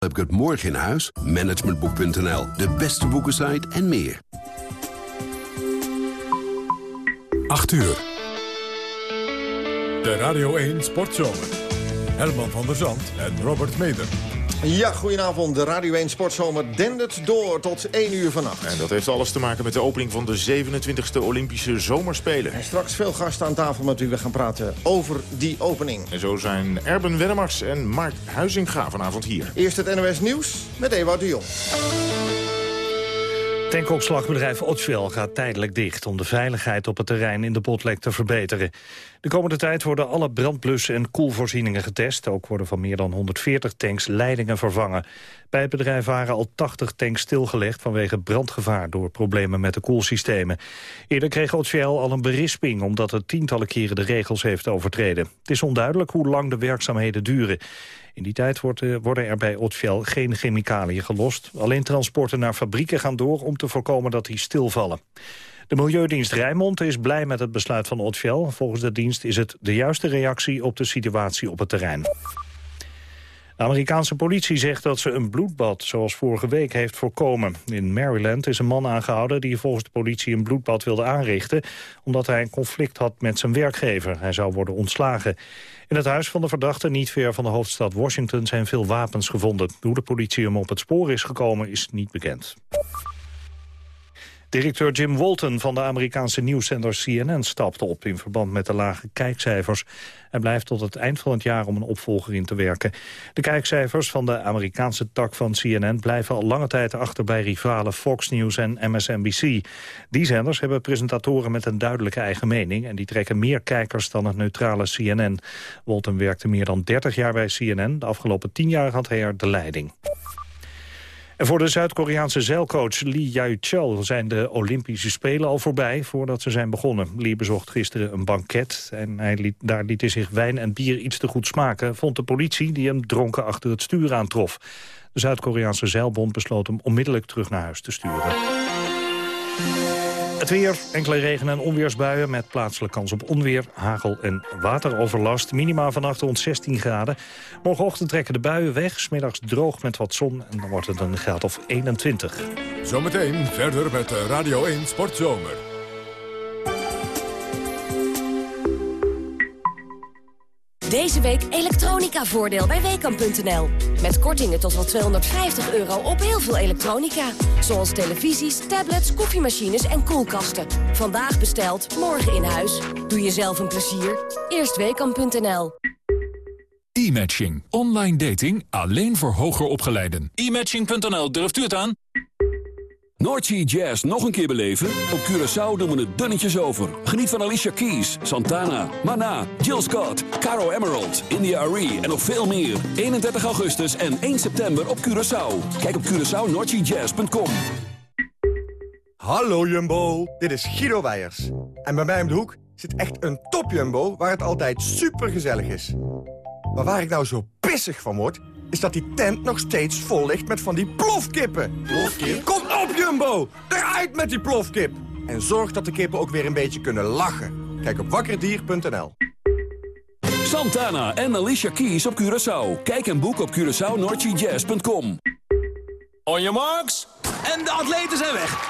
heb ik het morgen in huis. Managementboek.nl, de beste boekensite en meer. 8 uur. De Radio 1 Sportzomer. Herman van der Zand en Robert Meder. Ja, goedenavond. De Radio 1 Sportzomer dendert door tot 1 uur vannacht. En dat heeft alles te maken met de opening van de 27e Olympische Zomerspelen. En straks veel gasten aan tafel met u. We gaan praten over die opening. En zo zijn Erben Wennemars en Mark Huizinga vanavond hier. Eerst het NOS Nieuws met Ewout de Jong. Tankopslagbedrijf Otschwell gaat tijdelijk dicht... om de veiligheid op het terrein in de botlek te verbeteren. De komende tijd worden alle brandblussen en koelvoorzieningen getest. Ook worden van meer dan 140 tanks leidingen vervangen. Bij het bedrijf waren al 80 tanks stilgelegd... vanwege brandgevaar door problemen met de koelsystemen. Eerder kreeg Otschwell al een berisping... omdat het tientallen keren de regels heeft overtreden. Het is onduidelijk hoe lang de werkzaamheden duren. In die tijd eh, worden er bij Otfiel geen chemicaliën gelost. Alleen transporten naar fabrieken gaan door om te voorkomen dat die stilvallen. De Milieudienst Rijnmond is blij met het besluit van Otfiel. Volgens de dienst is het de juiste reactie op de situatie op het terrein. De Amerikaanse politie zegt dat ze een bloedbad, zoals vorige week, heeft voorkomen. In Maryland is een man aangehouden die volgens de politie een bloedbad wilde aanrichten... omdat hij een conflict had met zijn werkgever. Hij zou worden ontslagen. In het huis van de verdachte, niet ver van de hoofdstad Washington, zijn veel wapens gevonden. Hoe de politie hem op het spoor is gekomen, is niet bekend. Directeur Jim Walton van de Amerikaanse nieuwszender CNN stapte op in verband met de lage kijkcijfers. Hij blijft tot het eind van het jaar om een opvolger in te werken. De kijkcijfers van de Amerikaanse tak van CNN blijven al lange tijd achter bij rivalen Fox News en MSNBC. Die zenders hebben presentatoren met een duidelijke eigen mening en die trekken meer kijkers dan het neutrale CNN. Walton werkte meer dan 30 jaar bij CNN. De afgelopen 10 jaar had hij er de leiding. En voor de Zuid-Koreaanse zeilcoach Lee Jae-chul zijn de Olympische Spelen al voorbij voordat ze zijn begonnen. Lee bezocht gisteren een banket en hij liet, daar liet hij zich wijn en bier iets te goed smaken, vond de politie die hem dronken achter het stuur aantrof. De Zuid-Koreaanse zeilbond besloot hem onmiddellijk terug naar huis te sturen. Het weer, enkele regen- en onweersbuien met plaatselijke kans op onweer, hagel en wateroverlast. Minima vannacht rond 16 graden. Morgenochtend trekken de buien weg, smiddags droog met wat zon en dan wordt het een graad of 21. Zometeen verder met Radio 1 Sportzomer. Deze week elektronica-voordeel bij Weekamp.nl. Met kortingen tot wel 250 euro op heel veel elektronica. Zoals televisies, tablets, koffiemachines en koelkasten. Vandaag besteld, morgen in huis. Doe jezelf een plezier. Eerst Weekamp.nl. E-matching. Online dating alleen voor hoger opgeleiden. E-matching.nl, durft u het aan? Noordsea Jazz nog een keer beleven? Op Curaçao doen we het dunnetjes over. Geniet van Alicia Keys, Santana, Mana, Jill Scott, Caro Emerald, India Arie en nog veel meer. 31 augustus en 1 september op Curaçao. Kijk op CuraçaoNoordseaJazz.com. Hallo Jumbo, dit is Guido Wijers. En bij mij om de hoek zit echt een top Jumbo waar het altijd super gezellig is. Maar waar ik nou zo pissig van word is dat die tent nog steeds vol ligt met van die plofkippen. Plofkip? Kom op, Jumbo! Eruit met die plofkip! En zorg dat de kippen ook weer een beetje kunnen lachen. Kijk op wakkerdier.nl. Santana en Alicia Keys op Curaçao. Kijk en boek op CuraçaoNordGJazz.com. On your marks. En de atleten zijn weg.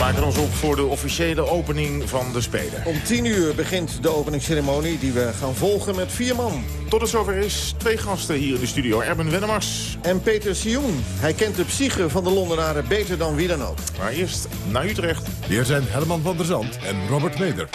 We maken ons op voor de officiële opening van de Spelen. Om 10 uur begint de openingsceremonie die we gaan volgen met vier man. Tot het zover is twee gasten hier in de studio. Erben Wennemars. En Peter Sioen. Hij kent de psyche van de Londenaren beter dan wie dan ook. Maar eerst naar Utrecht. Hier zijn Herman van der Zand en Robert Meder.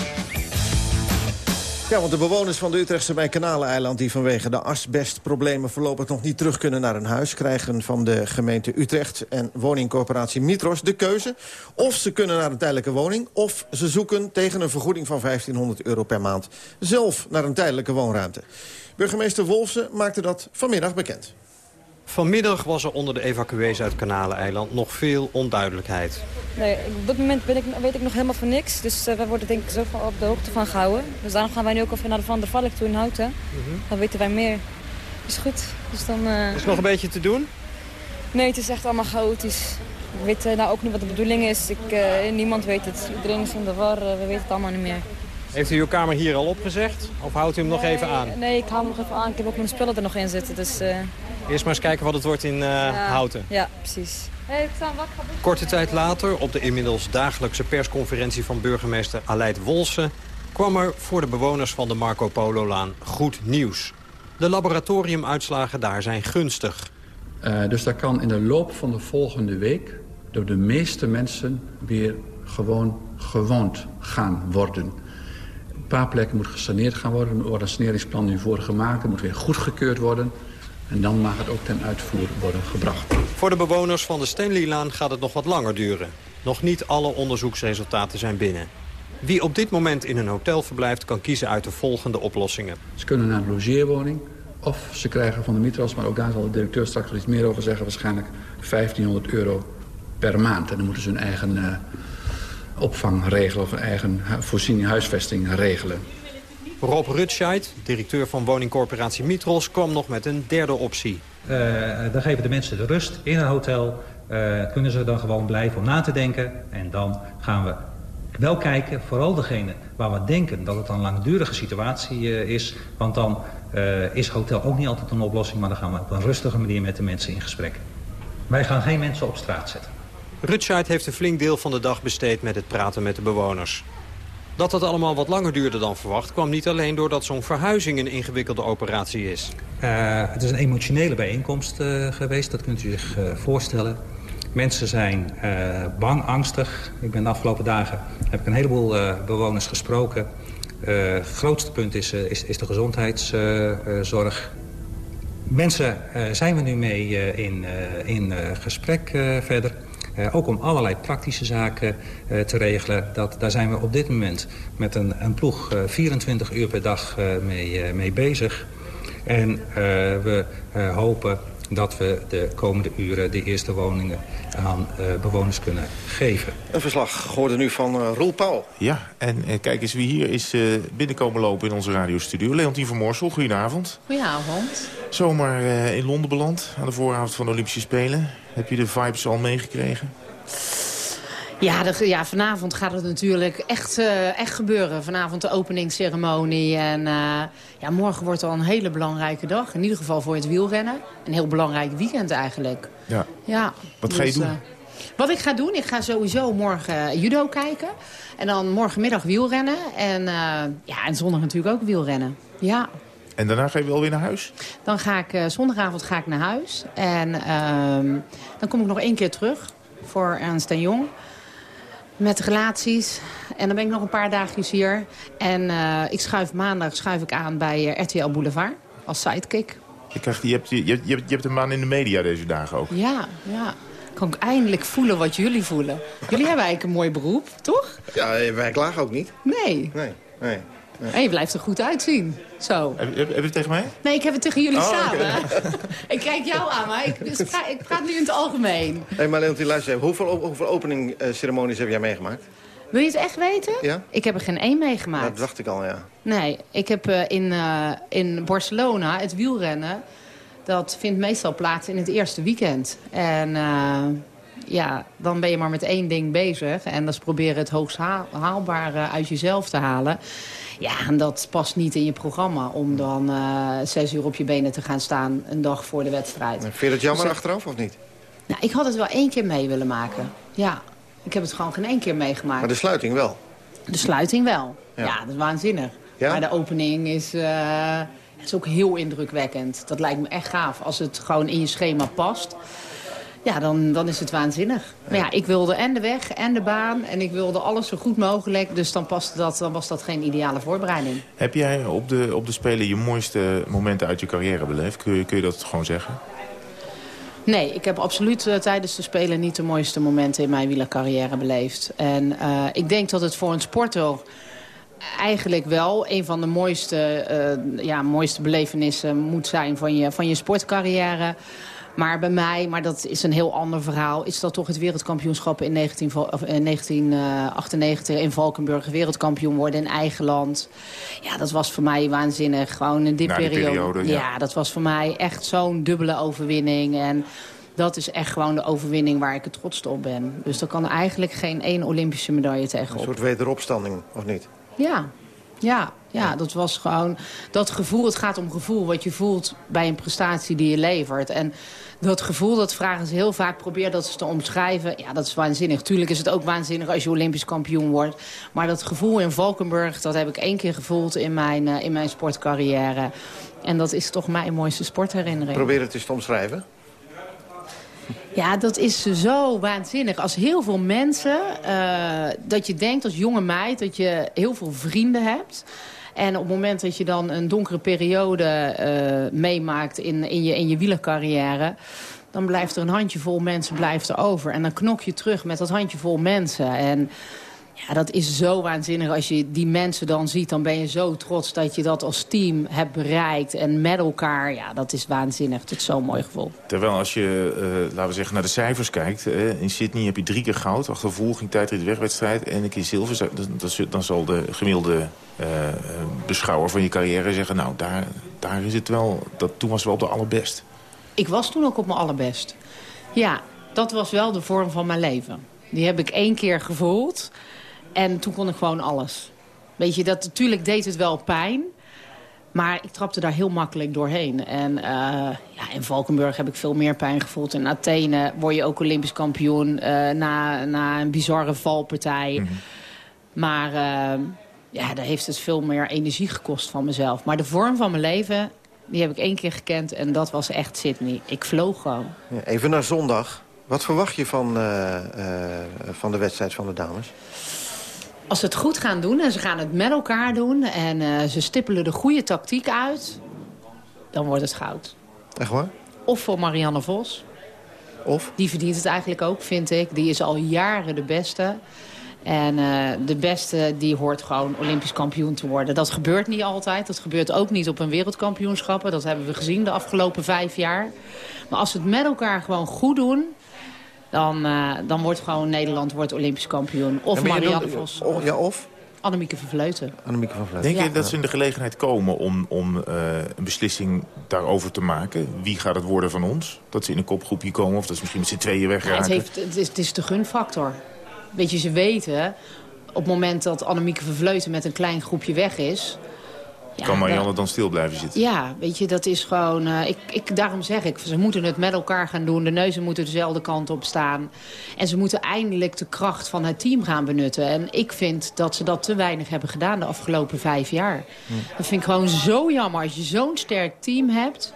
Ja, want de bewoners van de Utrechtse bij Kanaleiland... die vanwege de asbestproblemen voorlopig nog niet terug kunnen naar hun huis... krijgen van de gemeente Utrecht en woningcorporatie Mitros de keuze... of ze kunnen naar een tijdelijke woning... of ze zoeken tegen een vergoeding van 1500 euro per maand... zelf naar een tijdelijke woonruimte. Burgemeester Wolfsen maakte dat vanmiddag bekend. Vanmiddag was er onder de evacuees uit Kanaleneiland nog veel onduidelijkheid. Nee, op dit moment ben ik, weet ik nog helemaal van niks. Dus uh, wij worden denk ik zo van op de hoogte van gehouden. Dus daarom gaan wij nu ook even naar de Van der Valk toe in Houten. Mhm. Dan weten wij meer. Is goed. Dus dan, uh... Is er nog een beetje te doen? Nee, het is echt allemaal chaotisch. We weten nou ook niet wat de bedoeling is. Ik, niemand weet het. Iedereen is in de war. we weten het allemaal niet meer. Heeft u uw kamer hier al opgezegd? Of houdt u hem nog even aan? Nee, ik hou hem nog even aan. Ik heb ook mijn spullen er nog in zitten. Dus, Eerst maar eens kijken wat het wordt in ja. Houten. Ja, precies. Hey, ik sta Korte tijd later, op de inmiddels dagelijkse persconferentie van burgemeester Aleid Wolse... kwam er voor de bewoners van de Marco Polo-laan goed nieuws. De laboratoriumuitslagen daar zijn gunstig. Uh, dus daar kan in de loop van de volgende week... door de meeste mensen weer gewoon gewoond gaan worden. Een paar plekken moet gesaneerd gaan worden. Er wordt een saneringsplan nu voor gemaakt. Moet weer goedgekeurd worden. En dan mag het ook ten uitvoer worden gebracht. Voor de bewoners van de Stanleylaan gaat het nog wat langer duren. Nog niet alle onderzoeksresultaten zijn binnen. Wie op dit moment in een hotel verblijft... kan kiezen uit de volgende oplossingen. Ze kunnen naar een logeerwoning of ze krijgen van de Mitras... maar ook daar zal de directeur straks iets meer over zeggen... waarschijnlijk 1500 euro per maand. En dan moeten ze hun eigen uh, opvang regelen... of een eigen voorziening huisvesting regelen. Rob Rutscheid, directeur van woningcorporatie Mitros... kwam nog met een derde optie. Uh, dan geven de mensen de rust in een hotel. Uh, kunnen ze dan gewoon blijven om na te denken. En dan gaan we wel kijken, vooral degene waar we denken dat het een langdurige situatie uh, is. Want dan is hotel ook niet altijd een oplossing. Maar dan gaan we op een rustige manier met de mensen in gesprek. Wij gaan geen mensen op straat zetten. Rutscheid heeft een flink deel van de dag besteed met het praten met de bewoners. Dat het allemaal wat langer duurde dan verwacht... kwam niet alleen doordat zo'n verhuizing een ingewikkelde operatie is. Uh, het is een emotionele bijeenkomst uh, geweest, dat kunt u zich uh, voorstellen. Mensen zijn bang, angstig. Ik ben de afgelopen dagen heb ik een heleboel bewoners gesproken. het grootste punt is, is, is de gezondheidszorg. Mensen zijn we nu mee in, in gesprek verder. Uh, ook om allerlei praktische zaken uh, te regelen. Dat, daar zijn we op dit moment met een, een ploeg uh, 24 uur per dag mee, mee, bezig. En we hopen dat we de komende uren de eerste woningen aan bewoners kunnen geven. Een verslag geworden nu van Roel Pauw. Ja, en kijk eens wie hier is binnenkomen lopen in onze radiostudio. Leontien van Moorsel, goedenavond. Goedenavond. Zomaar in Londen beland aan de vooravond van de Olympische Spelen. Heb je de vibes al meegekregen? Ja, de, ja, vanavond gaat het natuurlijk echt, uh, echt gebeuren. Vanavond de openingsceremonie. En uh, ja, morgen wordt al een hele belangrijke dag. In ieder geval voor het wielrennen. Een heel belangrijk weekend eigenlijk. Ja. ja Wat ga je dus, doen? Wat ik ga doen? Ik ga sowieso morgen judo kijken. En dan morgenmiddag wielrennen. En, ja, en zondag natuurlijk ook wielrennen. Ja. En daarna ga je wel weer naar huis? Dan ga ik, uh, zondagavond ga ik naar huis. En uh, dan kom ik nog één keer terug voor Ernst en Jong. Met relaties. En dan ben ik nog een paar dagjes hier. En uh, ik schuif maandag schuif ik aan bij RTL Boulevard. Als sidekick. Je, krijgt, je, hebt, je, je, je hebt een man in de media deze dagen ook. Ja, ja. Kan ik eindelijk voelen wat jullie voelen. Jullie hebben eigenlijk een mooi beroep, toch? Ja, wij klagen ook niet. Nee. Nee, nee. En je blijft er goed uitzien. Zo. Heb, heb, heb, je het tegen mij? Nee, ik heb het tegen jullie oh, samen. Okay. ik kijk jou aan, maar ik, dus praat, ik praat nu in het algemeen. Hé, hey, maar Leontien, luister Hoeveel, hoeveel openingceremonies heb jij meegemaakt? Wil je het echt weten? Ja? Ik heb er geen één meegemaakt. Dat dacht ik al, ja. Nee, ik heb uh, in, uh, in Barcelona het wielrennen... dat vindt meestal plaats in het eerste weekend. En... Uh, ja, dan ben je maar met één ding bezig. En dat is proberen het hoogst haalbare uit jezelf te halen. Ja, en dat past niet in je programma om dan uh, zes uur op je benen te gaan staan een dag voor de wedstrijd. Vind je het jammer dus, achteraf of niet? Nou, ik had het wel één keer mee willen maken. Ja, ik heb het gewoon geen één keer meegemaakt. Maar de sluiting wel? De sluiting wel. Ja, ja dat is waanzinnig. Ja? Maar de opening is, uh, is ook heel indrukwekkend. Dat lijkt me echt gaaf als het gewoon in je schema past. Ja, dan, dan is het waanzinnig. Maar ja, ik wilde en de weg en de baan en ik wilde alles zo goed mogelijk. Dus dan, paste dat, dan was dat geen ideale voorbereiding. Heb jij op de, op de Spelen je mooiste momenten uit je carrière beleefd? Kun je, kun je dat gewoon zeggen? Nee, ik heb absoluut uh, tijdens de Spelen niet de mooiste momenten in mijn wielercarrière beleefd. En uh, ik denk dat het voor een sporter eigenlijk wel een van de mooiste, uh, ja, mooiste belevenissen moet zijn van je, van je sportcarrière. Maar bij mij, maar dat is een heel ander verhaal... is dat toch het wereldkampioenschap in 19, of, eh, 1998 in Valkenburg... wereldkampioen worden in eigen land. Ja, dat was voor mij waanzinnig. Gewoon in die periode. periode, ja. dat was voor mij echt zo'n dubbele overwinning. En dat is echt gewoon de overwinning waar ik het trots op ben. Dus er kan eigenlijk geen één Olympische medaille Een tegenop. soort wederopstanding, of niet? Ja, ja, ja, dat was gewoon dat gevoel. Het gaat om gevoel, wat je voelt bij een prestatie die je levert. En dat gevoel, dat vragen ze heel vaak. Probeer dat eens te omschrijven. Ja, dat is waanzinnig. Tuurlijk is het ook waanzinnig als je Olympisch kampioen wordt. Maar dat gevoel in Valkenburg, dat heb ik één keer gevoeld in mijn, eh, in mijn sportcarrière. En dat is toch mijn mooiste sportherinnering. Probeer het eens te omschrijven. Ja, dat is zo waanzinnig. Als heel veel mensen, eh, dat je denkt als jonge meid... dat je heel veel vrienden hebt... En op het moment dat je dan een donkere periode eh, meemaakt in, in, je, in je wielercarrière... dan blijft er een handjevol mensen blijft er over. En dan knok je terug met dat handjevol mensen. En ja, dat is zo waanzinnig. Als je die mensen dan ziet, dan ben je zo trots dat je dat als team hebt bereikt. En met elkaar, ja, dat is waanzinnig. Het is zo'n mooi gevoel. Terwijl als je, eh, laten we zeggen, naar de cijfers kijkt... in Sydney heb je drie keer goud, achtervolging, tijdrit, wegwedstrijd... en een keer zilver. Dan, dan- zal de gemiddelde eh, beschouwer van je carrière zeggen... nou, daar, daar is het wel, dat, toen was het wel op de allerbest. Ik was toen ook op mijn allerbest. Ja, dat was wel de vorm van mijn leven. Die heb ik één keer gevoeld. En toen kon ik gewoon alles. Weet je, dat, natuurlijk deed het wel pijn. Maar ik trapte daar heel makkelijk doorheen. En eh, ja, in Valkenburg heb ik veel meer pijn gevoeld. In Athene word je ook Olympisch kampioen eh, na, na een bizarre valpartij. Maar eh, ja, daar heeft het veel meer energie gekost van mezelf. Maar de vorm van mijn leven, die heb ik één keer gekend. En dat was echt Sydney. Ik vloog gewoon. Even naar zondag. Wat verwacht je van, van de wedstrijd van de dames? Als ze het goed gaan doen en ze gaan het met elkaar doen... en eh, ze stippelen de goede tactiek uit, dan wordt het goud. Echt waar? Of voor Marianne Vos. Of? Die verdient het eigenlijk ook, vind ik. Die is al jaren de beste. En eh, de beste die hoort gewoon Olympisch kampioen te worden. Dat gebeurt niet altijd. Dat gebeurt ook niet op een wereldkampioenschappen. Dat hebben we gezien de afgelopen vijf jaar. Maar als ze het met elkaar gewoon goed doen... dan, eh, dan wordt gewoon Nederland wordt Olympisch kampioen. Of je Marianne Vos. oh, ja, of? Annemieke van Vleuten. Annemieke van Vleuten. Denk je Ja. dat ze in de gelegenheid komen om, om eh, een beslissing daarover te maken? Wie gaat het worden van ons? Dat ze in een kopgroepje komen of dat ze misschien met z'n tweeën Ja, wegraken? het, heeft, het, is, het is de gunfactor. Weet je, ze weten... op het moment dat Annemieke van Vleuten met een klein groepje weg is... ja, kan Marianne dan- stil blijven zitten? Ja, weet je, dat is gewoon... eh, ik, ik, daarom zeg ik, ze moeten het met elkaar gaan doen. De neuzen moeten dezelfde kant op staan. En ze moeten eindelijk de kracht van het team gaan benutten. En ik vind dat ze dat te weinig hebben gedaan de afgelopen vijf jaar. Dat vind ik gewoon zo jammer als je zo'n sterk team hebt.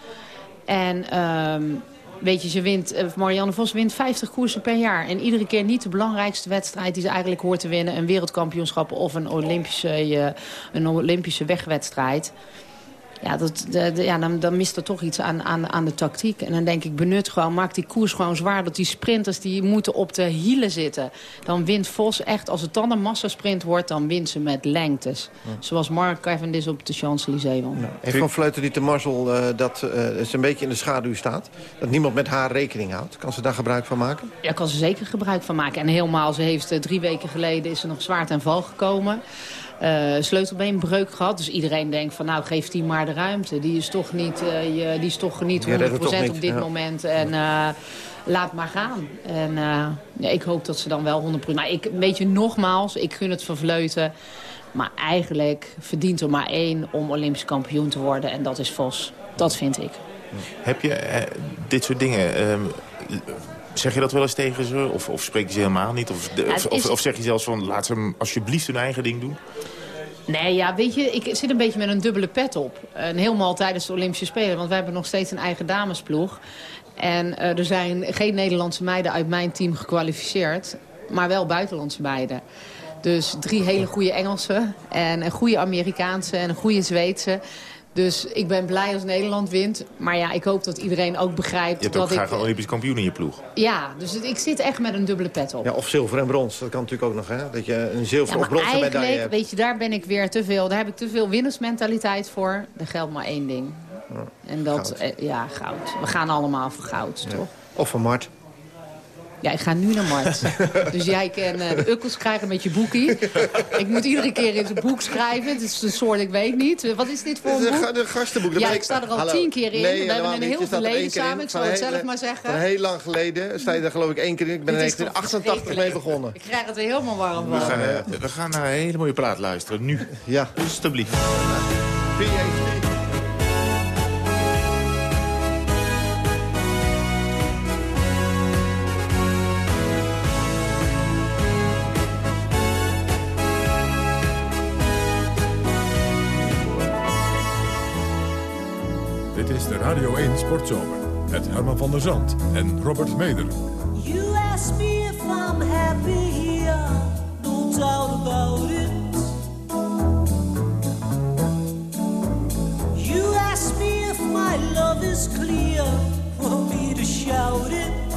En... ehm, Weet je, ze wint, eh, Marianne Vos wint 50 koersen per jaar. En iedere keer niet de belangrijkste wedstrijd die ze eigenlijk hoort te winnen. Een wereldkampioenschap of een Olympische, eh, een Olympische wegwedstrijd. Ja, dat, de, de- ja dan, dan mist er toch iets aan, aan, aan de tactiek. En dan denk ik, benut gewoon, maak die koers gewoon zwaar. Dat die sprinters die moeten op de hielen zitten. Dan wint Vos echt, als het dan een massasprint wordt... dan wint ze met lengtes. Zoals Mark Cavendish op de Champs-Élysées won. Heeft Van Vleuten niet de mazzel eh, dat eh, ze een beetje in de schaduw staat? Dat niemand met haar rekening houdt? Kan ze daar gebruik van maken? Ja, kan ze zeker gebruik van maken. En helemaal, ze heeft eh, drie weken geleden is ze nog zwaar ten val gekomen. Eh, sleutelbeenbreuk gehad. Dus iedereen denkt van nou geef die maar de ruimte. Die is toch niet, eh, je, die is toch niet 100% Die redt het toch niet, op dit ja. moment. En eh, laat maar gaan. En eh, ja, ik hoop dat ze dan wel 100%... Maar ik, weet je, nogmaals, ik gun het vervleuten. Maar eigenlijk verdient er maar één om Olympisch kampioen te worden. En dat is Vos. Dat vind ik. Heb je eh, dit soort dingen... ehm, zeg je dat wel eens tegen ze? Of, of spreek je ze helemaal niet? Of, de- Ja, het of, zeg je zelfs van... laat ze hem alsjeblieft hun eigen ding doen? Nee, ja, weet je, ik zit een beetje met een dubbele pet op. En helemaal tijdens de Olympische Spelen, want wij hebben nog steeds een eigen damesploeg. En eh, er zijn geen Nederlandse meiden uit mijn team gekwalificeerd, maar wel buitenlandse meiden. Dus drie hele goede Engelsen en een goede Amerikaanse en een goede Zweedse. Dus ik ben blij als Nederland wint. Maar ja, ik hoop dat iedereen ook begrijpt Je hebt dat ook graag ik... een Olympisch kampioen in je ploeg. Ja, dus het- ik zit echt met een dubbele pet op. Ja, of zilver en brons. Dat kan natuurlijk ook nog, hè? Dat je een zilver Ja, of bronzen medaille eigenlijk, hebt. weet je, daar ben ik weer te veel. Daar heb ik te veel winnersmentaliteit voor. Er geldt maar één ding. En dat, goud. eh, ja, goud. We gaan allemaal voor goud, toch? Of van Mart. Ja, ik ga nu naar Mart. dus jij kan eh, de ukkels krijgen met je boekie. ik moet iedere keer in het boek schrijven. Het is een soort, ik weet niet. Wat is dit voor een een boek? de gastenboek. Ja, ik sta er al Hallo. tien keer in. Nee, We hebben een heel er verleden samen. Ik zal het zelf maar zeggen. Van heel lang geleden sta je daar geloof ik één keer in. Ik ben in Dit is toch 1988 mee begonnen. Ik krijg het weer helemaal warm We van. gaan, eh, we gaan naar een hele mooie plaat luisteren, nu. Ja. Alsjeblieft. PhD. Sportzomer. Met Herman van der Zand en Robert Meder. You ask me if I'm happy here, no doubt about it. You ask me if my love is clear, for me to shout it.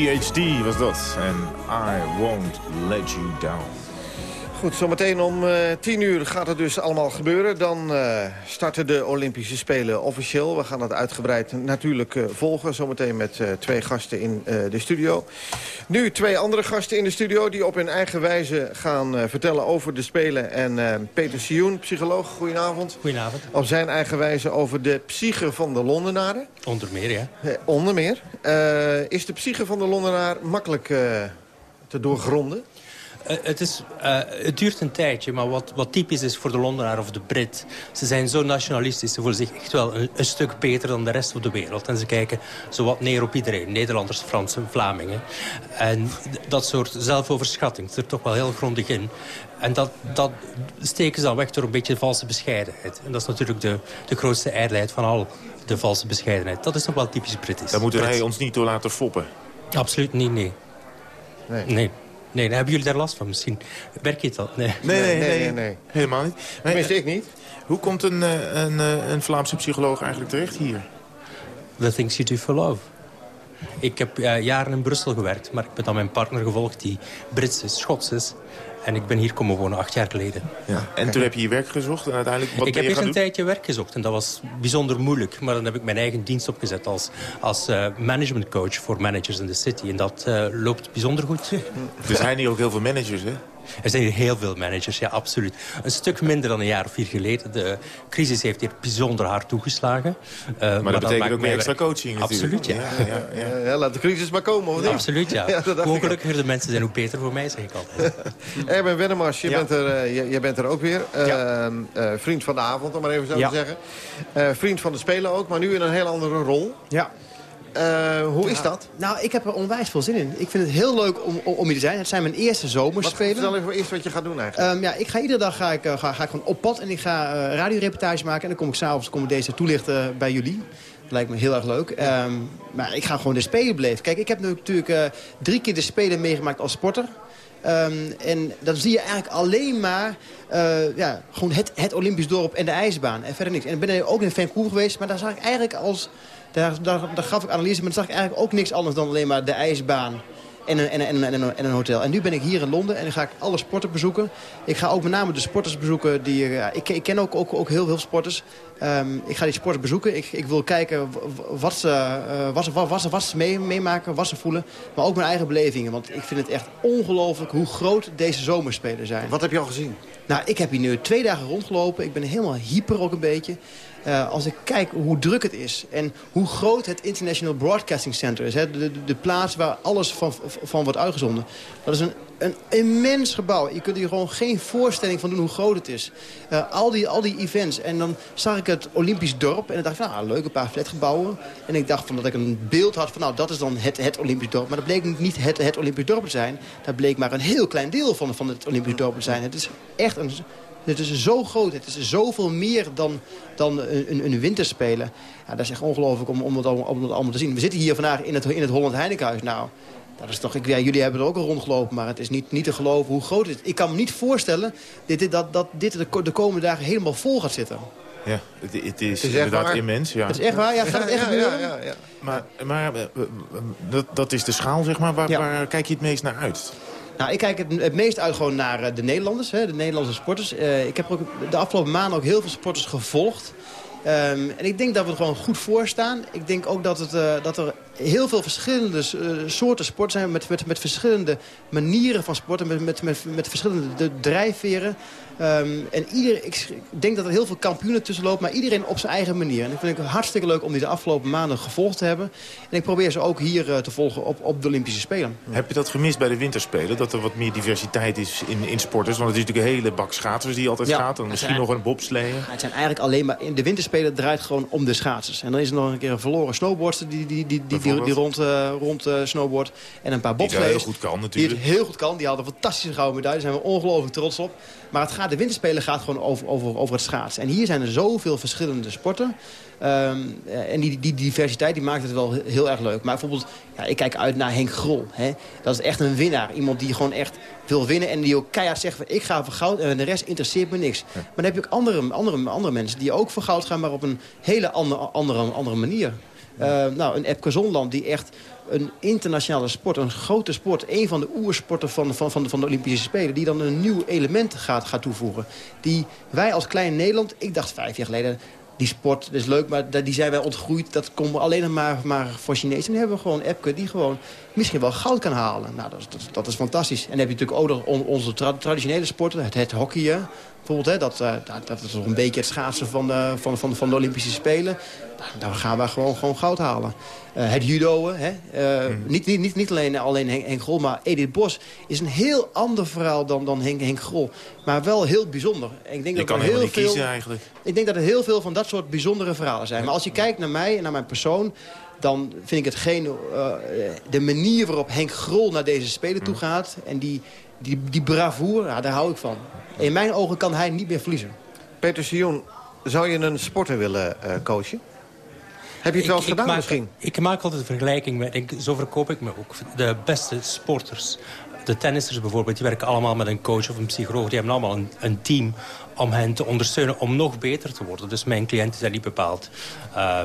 PhD was dat. En I won't let you down. Goed, zometeen om eh, tien uur gaat het dus allemaal gebeuren. Dan eh, starten de Olympische Spelen officieel. We gaan het uitgebreid natuurlijk eh, volgen. Zometeen met twee gasten in de studio. Nu twee andere gasten in de studio... die op hun eigen wijze gaan vertellen over de Spelen. En Peter Sioen, psycholoog, goedenavond. Goedenavond. Op zijn eigen wijze over de psyche van de Londenaren. Onder meer, ja. Onder meer. Is de psyche van de Londenaar makkelijk te doorgronden? Eh, het, is, eh, het duurt een tijdje, maar wat, wat typisch is voor de Londenaar of de Brit... ze zijn zo nationalistisch, ze voelen zich echt wel een, een stuk beter dan de rest van de wereld. En ze kijken zo wat neer op iedereen, Nederlanders, Fransen, Vlamingen. En dat soort zelfoverschatting zit er toch wel heel grondig in. En dat, dat steken ze dan weg door een beetje valse bescheidenheid. En dat is natuurlijk de, de grootste ijdelheid van al de valse bescheidenheid. Dat is nog wel typisch Britisch. Daar moeten wij ons niet door laten foppen. Absoluut niet, nee. Nee. Nee. Nee, dan hebben jullie daar last van misschien. Werk je het al? Nee. Nee, nee, nee, nee, nee, nee. helemaal niet. Tenminste, ik niet. Hoe komt een, eh, een, eh, een Vlaamse psycholoog eigenlijk terecht hier? The things you do for love. Ik heb eh, jaren in Brussel gewerkt, maar ik ben dan mijn partner gevolgd die Brits is, Schots is. En ik ben hier komen wonen acht jaar geleden. Ja. En toen heb je hier werk gezocht en uiteindelijk wat ik heb eerst een doen? tijdje werk gezocht en dat was bijzonder moeilijk. Maar dan heb ik mijn eigen dienst opgezet als, als eh, managementcoach voor managers in de city. En dat eh, loopt bijzonder goed. Er zijn hier ook heel veel managers, hè? Er zijn hier heel veel managers, ja, absoluut. Een stuk minder dan een jaar of vier geleden. De crisis heeft hier bijzonder hard toegeslagen. Uh, Maar, dat betekent maakt ook meer extra coaching natuurlijk. Absoluut, ja. ja, ja, ja. Ja, laat de crisis maar komen, of niet? Absoluut, ja. Ja, hoe gelukkiger de mensen zijn, hoe beter voor mij, zeg ik altijd. Erben Wennemars, je, Ja. bent er, eh, je, je bent er ook weer. Eh, eh, vriend van de avond, om maar even zo Ja. te zeggen. Eh, vriend van de Spelen ook, maar nu in een heel andere rol. Ja. Eh, hoe is dat? Nou, ik heb er onwijs veel zin in. Ik vind het heel leuk om, om, hier te zijn. Het zijn mijn eerste Wat, zomerspelen. vertel even eerst wat je gaat doen eigenlijk. Ehm, ja, ik ga iedere dag ga ik, eh, ga, ga ik gewoon op pad en ik ga eh radioreportage maken. En dan kom ik s'avonds kom ik deze toelichten bij jullie. Dat lijkt me heel erg leuk. Ehm, maar ik ga gewoon de Spelen beleven. Kijk, ik heb nu natuurlijk drie keer de Spelen meegemaakt als sporter. Ehm, en dan zie je eigenlijk alleen maar ja, gewoon het, het Olympisch dorp en de ijsbaan. En verder niks. En ik ben ook in Vancouver geweest, maar daar zag ik eigenlijk als... Daar, daar, daar gaf ik analyse, maar daar zag ik eigenlijk ook niks anders dan alleen maar de ijsbaan. En een, en, een, en, een, en een hotel. En nu ben ik hier in Londen en dan ga ik alle sporten bezoeken. Ik ga ook met name de sporters bezoeken. Die, eh, ja, ik, ik ken ook, ook, ook heel veel sporters. Ehm, ik ga die sporters bezoeken. Ik, ik wil kijken wat ze, eh, wat ze, wat, wat ze, wat ze mee, meemaken, wat ze voelen. Maar ook mijn eigen belevingen. Want ik vind het echt ongelooflijk hoe groot deze zomerspelen zijn. Wat heb je al gezien? Nou, ik heb hier nu twee dagen rondgelopen. Ik ben helemaal hyper ook een beetje. Eh, als ik kijk hoe druk het is en hoe groot het International Broadcasting Center is... Hè, de, de, plaats waar alles van, van wordt uitgezonden. Dat is een, een immens gebouw. Je kunt hier gewoon geen voorstelling van doen hoe groot het is. Eh, al, die, al die events. En dan zag ik het Olympisch dorp en dan dacht ik, nou, leuk, een paar flatgebouwen. En ik dacht van dat ik een beeld had van, nou, dat is dan het, het Olympisch dorp. Maar dat bleek niet het, het Olympisch dorp te zijn. Dat bleek maar een heel klein deel van, van het Olympisch dorp te zijn. Het is echt een... Het is zo groot, het is zoveel meer dan, dan een, een, een winterspelen. Ja, dat is echt ongelooflijk om, om, het allemaal, om het allemaal te zien. We zitten hier vandaag in het, in het Holland Heinekenhuis. Nou, dat is toch, ik, ja, jullie hebben er ook al rondgelopen, maar het is niet, niet te geloven hoe groot het is. Ik kan me niet voorstellen dit, dit, dat, dat dit de, de komende dagen helemaal vol gaat zitten. Ja, het, het is, Het is echt inderdaad waar. immens. Ja. Het is echt waar? Ja, gaat het echt Ja, ja, gebeuren? ja, ja. Maar, maar eh, eh, dat, dat is de schaal, zeg maar. Waar, Ja. waar kijk je het meest naar uit? Nou, ik kijk het, het meest uit gewoon naar eh, de Nederlanders, hè, de Nederlandse sporters. Eh, ik heb ook de afgelopen maanden ook heel veel sporters gevolgd. Ehm, en ik denk dat we er gewoon goed voor staan. Ik denk ook dat, het, eh, dat er heel veel verschillende eh, soorten sport zijn... Met, met, met verschillende manieren van sporten, met, met, met, met verschillende de drijfveren. Ehm, en ieder, ik denk dat er heel veel kampioenen tussen lopen, maar iedereen op zijn eigen manier. En ik vind het hartstikke leuk om die de afgelopen maanden gevolgd te hebben. En ik probeer ze ook hier eh, te volgen op, op de Olympische Spelen. Heb je dat gemist bij de winterspelen? Dat er wat meer diversiteit is in, in sporters? Want het is natuurlijk een hele bak schaatsers die altijd Ja. gaat. En misschien nog een bobsleeën. Ja, het zijn eigenlijk alleen maar... In de winterspelen draait gewoon om de schaatsers. En dan is er nog een keer een verloren snowboardster die, die, die, die, die, die rond, eh, rond eh, snowboard. En een paar Die het bobsleeërs. heel goed kan Die natuurlijk. het heel goed kan. Die hadden een fantastische gouden medaille. Daar zijn we ongelooflijk trots op. Maar het gaat, de winterspelen gaat gewoon over, over, over het schaatsen. En hier zijn er zoveel verschillende sporten. Ehm, eh, en die, die diversiteit die maakt het wel heel erg leuk. Maar bijvoorbeeld, ja, ik kijk uit naar Henk Grol. Hè. Dat is echt een winnaar. Iemand die gewoon echt wil winnen. En die ook keihard zegt van ik ga voor goud en de rest interesseert me niks. Maar dan heb je ook andere, andere, andere mensen die ook voor goud gaan. Maar op een hele andere, andere, andere manier. Eh, nou, een Epke Zonland die echt een internationale sport, een grote sport... een van de oersporten van, van, van, de, van de Olympische Spelen... die dan een nieuw element gaat, gaat toevoegen. Die wij als klein Nederland, ik dacht vijf jaar geleden... die sport, is leuk, maar die zijn wij ontgroeid. Dat komt alleen nog maar, maar voor Chinezen. En nu hebben we gewoon Epke die gewoon misschien wel goud kan halen. Nou, dat, is- dat, is fantastisch. En dan heb je natuurlijk ook nog on- onze tra- traditionele sporten. Het, het hockey, hè. bijvoorbeeld. Hè, dat, eh, dat, dat is toch een beetje het schaatsen van de, van, van, van de Olympische Spelen. Dan gaan we gewoon, gewoon goud halen. Uh, het judoën, hè? Uh, mm. niet, niet, niet, niet alleen, alleen Henk, Henk Grol, maar Edith Bos is een heel ander verhaal dan, dan Henk, Henk Grol. Maar wel heel bijzonder. Ik denk je dat kan er heel heel veel... kiezen eigenlijk. Ik denk dat er heel veel van dat soort bijzondere verhalen zijn. Maar als je kijkt naar mij en naar mijn persoon dan vind ik het geen... Uh, de manier waarop Henk Grol naar deze Spelen toe gaat... en die, die, die bravoure, daar hou ik van. In mijn ogen kan hij niet meer verliezen. Peter Sion, zou je een sporter willen uh, coachen? Heb je het wel eens gedaan maak, misschien? Ik maak altijd een vergelijking met, ik, zo verkoop ik me ook, de beste sporters. De tennissers bijvoorbeeld, die werken allemaal met een coach of een psycholoog. Die hebben allemaal een, een team om hen te ondersteunen om nog beter te worden. Dus mijn cliënten zijn niet bepaald uh,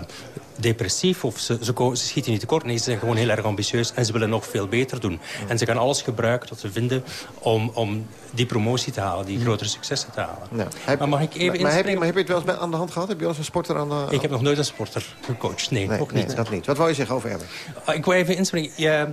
depressief of ze, ze, ze, schieten niet tekort. Nee, ze zijn gewoon heel erg ambitieus en ze willen nog veel beter doen. En ze gaan alles gebruiken dat ze vinden om, om die promotie te halen, die grotere successen te halen. Heb, maar mag ik even maar, heb, je, maar heb je het wel eens aan de hand gehad? Heb je eens een sporter aan de... Ik heb nog nooit een sporter gecoacht, nee, nee ook niet. Nee, dat niet. Wat wou je zeggen over Erwin? Uh, ik wil even inspringen. Je,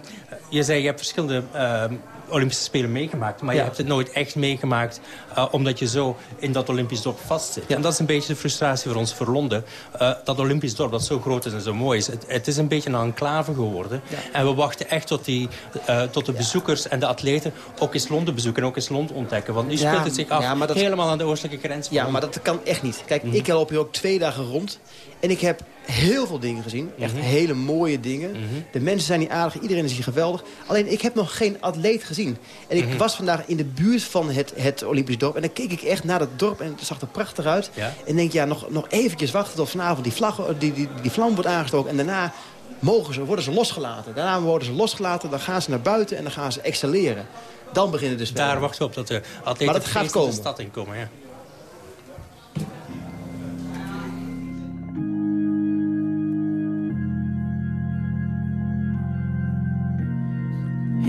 je zei, je hebt verschillende... Uh, Olympische Spelen meegemaakt. Maar Ja. je hebt het nooit echt meegemaakt uh, omdat je zo in dat Olympisch dorp vastzit. En dat is een beetje de frustratie voor ons voor Londen. Uh, dat Olympisch dorp dat zo groot is en zo mooi is. Het, het is een beetje een enclave geworden. En we wachten echt tot, die, uh, tot de bezoekers en de atleten ook eens Londen bezoeken en ook eens Londen ontdekken. Want nu Ja, speelt het zich af ja, dat- helemaal aan de oostelijke grens. Ja, maar dat kan echt niet. Kijk, Mhm. ik loop hier ook twee dagen rond. En ik heb heel veel dingen gezien. Echt Mhm. hele mooie dingen. De mensen zijn hier aardig. Iedereen is hier geweldig. Alleen, ik heb nog geen atleet gezien. En ik Mhm. was vandaag in de buurt van het, het Olympisch dorp. En dan keek ik echt naar dat dorp. En het zag er prachtig uit. Ja. En denk, ja, nog, nog eventjes wachten tot vanavond die, vlag, die, die, die vlam wordt aangestoken. En daarna mogen ze, worden ze losgelaten. Daarna worden ze losgelaten. Dan gaan ze naar buiten en dan gaan ze excelleren. Dan beginnen de spelen. Daar wachten we op dat de atleten Maar dat gaat in komen. de stad inkomen. Ja.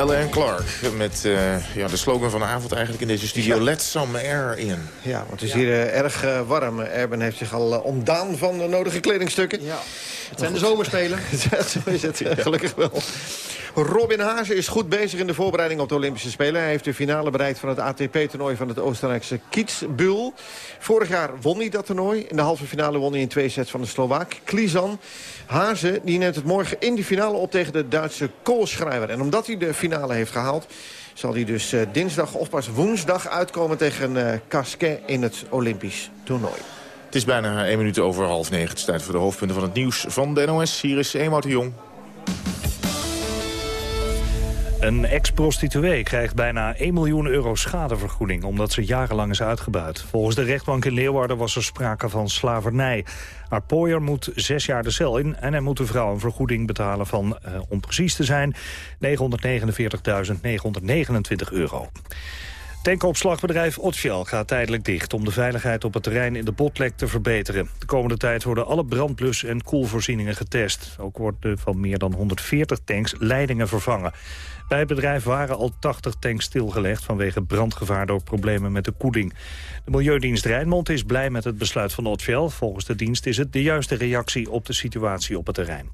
Alain Clark met uh, ja, de slogan van de avond eigenlijk in deze studio. Ja. Let some air in. Ja, want het is hier uh, erg uh, warm. Erben heeft zich al ontdaan van de nodige kledingstukken. Ja. Het zijn de zomerspelen. Zo is het, gelukkig wel. Robin Haase is goed bezig in de voorbereiding op de Olympische Spelen. Hij heeft de finale bereikt van het ATP-toernooi van het Oostenrijkse Kitzbühel. Vorig jaar won hij dat toernooi. In de halve finale won hij in twee sets van de Slovaak, Klizan. Haase die neemt het morgen in die finale op tegen de Duitse Koolschrijver. En omdat hij de finale heeft gehaald... zal hij dus uh, dinsdag of pas woensdag uitkomen tegen uh, Casquet in het Olympisch toernooi. Het is bijna één minuut over half negen. Het is tijd voor de hoofdpunten van het nieuws van de NOS. Hier is Ewout de Jong. Een ex-prostituee krijgt bijna 1 miljoen euro schadevergoeding... omdat ze jarenlang is uitgebuit. Volgens de rechtbank in Leeuwarden was er sprake van slavernij. Haar pooier moet zes jaar de cel in... en hij moet de vrouw een vergoeding betalen van, uh, om precies te zijn... 949.929 euro. Tankopslagbedrijf Otshell gaat tijdelijk dicht om de veiligheid op het terrein in de Botlek te verbeteren. De komende tijd worden alle brandblus- en koelvoorzieningen getest. Ook worden van meer dan 140 tanks leidingen vervangen. Bij het bedrijf waren al 80 tanks stilgelegd vanwege brandgevaar door problemen met de koeling. De Milieudienst Rijnmond is blij met het besluit van Otshell. Volgens de dienst is het de juiste reactie op de situatie op het terrein.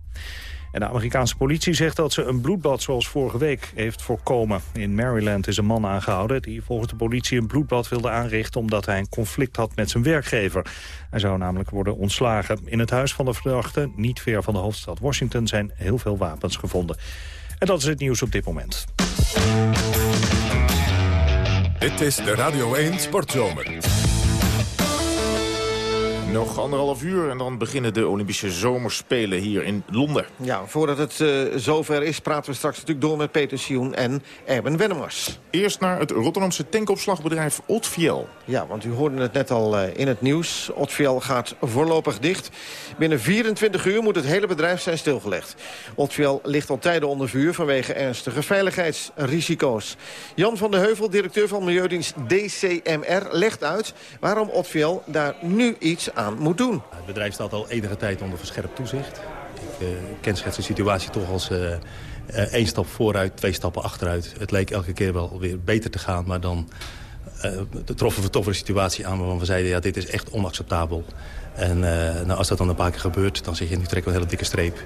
En de Amerikaanse politie zegt dat ze een bloedbad zoals vorige week heeft voorkomen. In Maryland is een man aangehouden die volgens de politie een bloedbad wilde aanrichten... omdat hij een conflict had met zijn werkgever. Hij zou namelijk worden ontslagen. In het huis van de verdachte, niet ver van de hoofdstad Washington... zijn heel veel wapens gevonden. Dat is het nieuws op dit moment. Dit is de Radio 1 Sportzomer. Nog anderhalf uur en dan beginnen de Olympische Zomerspelen hier in Londen. Ja, voordat het uh, zover is praten we straks natuurlijk door met Peter Sioen en Erben Wennemars. Eerst naar het Rotterdamse tankopslagbedrijf Otfiel. Ja, want u hoorde het net al uh, in het nieuws. Otfiel gaat voorlopig dicht. Binnen 24 uur moet het hele bedrijf zijn stilgelegd. Otfiel ligt al tijden onder vuur vanwege ernstige veiligheidsrisico's. Jan van de Heuvel, directeur van Milieudienst DCMR, legt uit waarom Otfiel daar nu iets aan moet doen. Het bedrijf staat al enige tijd onder verscherpt toezicht. Ik uh, ken schets de situatie toch als uh, één stap vooruit, twee stappen achteruit. Het leek elke keer wel weer beter te gaan, maar dan troffen we toch een situatie aan... waarvan we zeiden, ja, dit is echt onacceptabel. En nou, als dat dan een paar keer gebeurt, dan zeg je, nu trekken een hele dikke streep.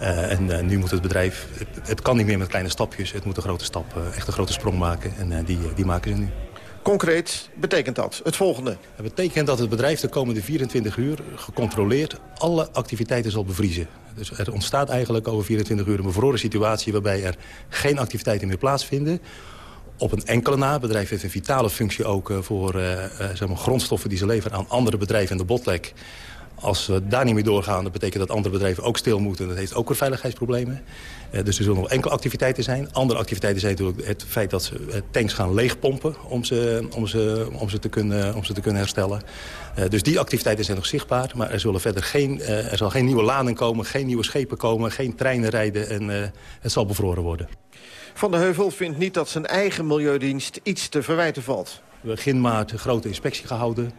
en nu moet het bedrijf, het, het, kan niet meer met kleine stapjes. Het moet een grote stap, echt een grote sprong maken. En die, die maken ze nu. Concreet betekent dat het volgende. Het betekent dat het bedrijf de komende 24 uur gecontroleerd alle activiteiten zal bevriezen. Dus er ontstaat eigenlijk over 24 uur een bevroren situatie... waarbij er geen activiteiten meer plaatsvinden. Op een enkele na. Het bedrijf heeft een vitale functie ook voor uh, grondstoffen die ze leveren aan andere bedrijven in de botlek. Als we daar niet meer doorgaan, dat betekent dat andere bedrijven ook stil moeten. Dat heeft ook weer veiligheidsproblemen. Uh, dus er zullen nog enkele activiteiten zijn. Andere activiteiten zijn natuurlijk het feit dat ze tanks gaan leegpompen... om ze, om ze, om ze, te, kunnen, om ze te kunnen herstellen. Uh, dus die activiteiten zijn nog zichtbaar. Maar er, zullen verder geen, er zal geen nieuwe lading komen, geen nieuwe schepen komen... geen treinen rijden en het zal bevroren worden. Van de Heuvel vindt niet dat zijn eigen milieudienst iets te verwijten valt. Begin maart een grote inspectie gehouden...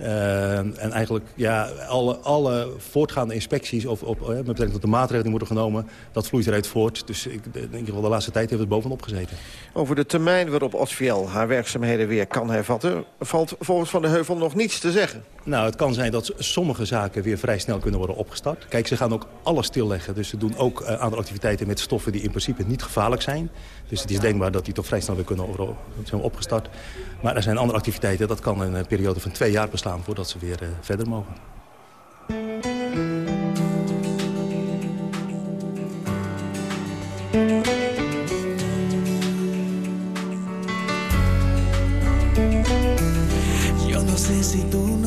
Uh, en eigenlijk ja, alle, alle voortgaande inspecties of op, uh, met betrekking tot de maatregelen die worden genomen, dat vloeit eruit voort. Dus ik denk wel de laatste tijd heeft het bovenop gezeten. Over de termijn waarop Osfiel haar werkzaamheden weer kan hervatten, valt volgens Van de Heuvel nog niets te zeggen. Nou, het kan zijn dat sommige zaken weer vrij snel kunnen worden opgestart. Kijk, ze gaan ook alles stilleggen. Dus ze doen ook uh, aantal activiteiten met stoffen die in principe niet gevaarlijk zijn. Dus het is denkbaar dat die toch vrij snel weer kunnen zijn opgestart. Maar er zijn andere activiteiten, dat kan een periode van twee jaar beslaan voordat ze weer uh, verder mogen.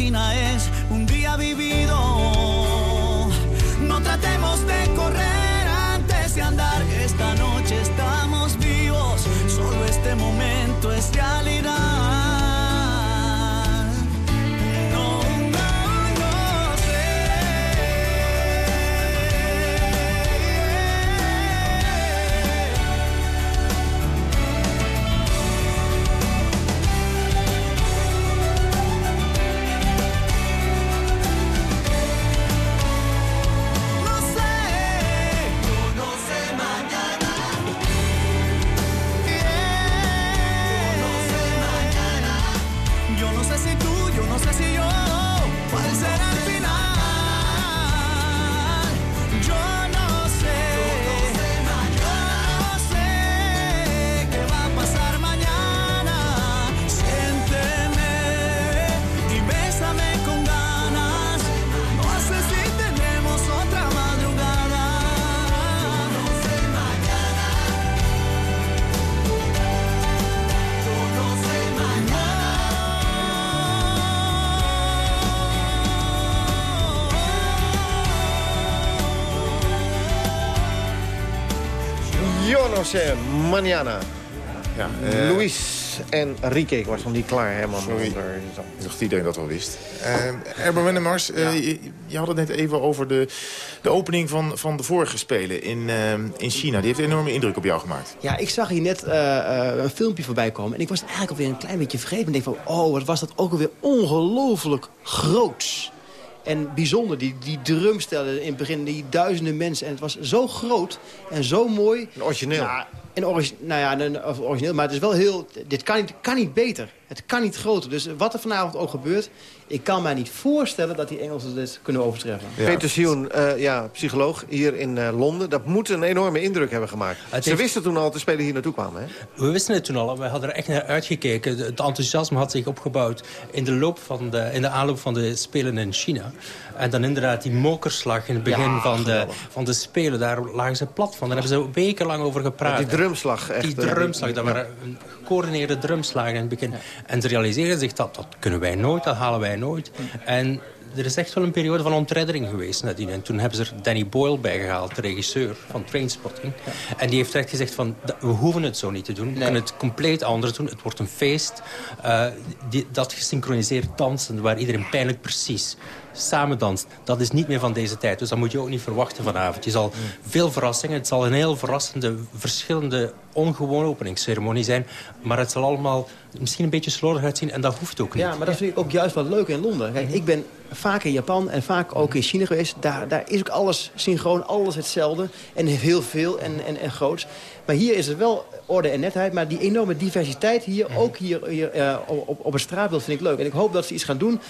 Página es Yo no sé, mañana. Ja, eh, Luis en Rieke, ik was nog niet klaar helemaal. Sorry. onder- Ik dacht iedereen dat wel wist. Uh, Erben Wennemars, eh, je, je had het net even over de, de opening van, van de vorige Spelen in, eh, in China. Die heeft een enorme indruk op jou gemaakt. Ja, ik zag hier net eh, eh, een filmpje voorbij komen. En ik was het eigenlijk alweer een klein beetje vergeten. Ik denk van, oh, wat was dat ook alweer ongelooflijk groots. En bijzonder, die, die drumstellen in het begin, die duizenden mensen. En het was zo groot en zo mooi. origineel. Ja, en origi nou ja, een- of origineel, maar het is wel heel... Dit kan niet, kan niet beter. Het kan niet groter. Dus wat er vanavond ook gebeurt... ik kan mij niet voorstellen dat die Engelsen dit kunnen overtreffen. Peter Sioen, eh, ja, psycholoog hier in eh, Londen. Dat moet een enorme indruk hebben gemaakt. Het Ze heeft- wisten toen al dat de spelen hier naartoe kwamen, hè? We wisten het toen al, we hadden er echt naar uitgekeken. Het enthousiasme had zich opgebouwd in de, loop van de, in de aanloop van de Spelen in China. En dan inderdaad die mokerslag in het begin Ja, van, de, van de Spelen. Daar lagen ze plat van. Daar hebben ze wekenlang over gepraat. Die drumslag, echt. Die eh, drumslag, dat waren een gecoördineerde drumslagen in het begin. En ze realiseerden zich dat, dat kunnen wij nooit, dat halen wij nooit. En er is echt wel een periode van ontreddering geweest nadien. En toen hebben ze er Danny Boyle bijgehaald, de regisseur van Trainspotting. En die heeft echt gezegd van, "Da- we hoeven het zo niet te doen. We kunnen het compleet anders doen. Het wordt een feest. eh, die, dat gesynchroniseerd dansen, waar iedereen pijnlijk precies samen danst. Dat is niet meer van deze tijd. Dus dat moet je ook niet verwachten vanavond. Je zal veel verrassingen. Het zal een heel verrassende, verschillende, ongewone openingsceremonie zijn. Maar het zal allemaal misschien een beetje slordig uitzien. En dat hoeft ook niet. Ja, maar dat vind ik ook juist wat leuk in Londen. Kijk, ik ben vaak in Japan en vaak ook in China geweest. Daar, daar is ook alles synchroon, alles hetzelfde. En heel veel en, en, en groots. Maar hier is het wel orde en netheid. Maar die enorme diversiteit hier, ook hier, hier eh, op, op het straatbeeld, vind ik leuk. En ik hoop dat ze iets gaan doen.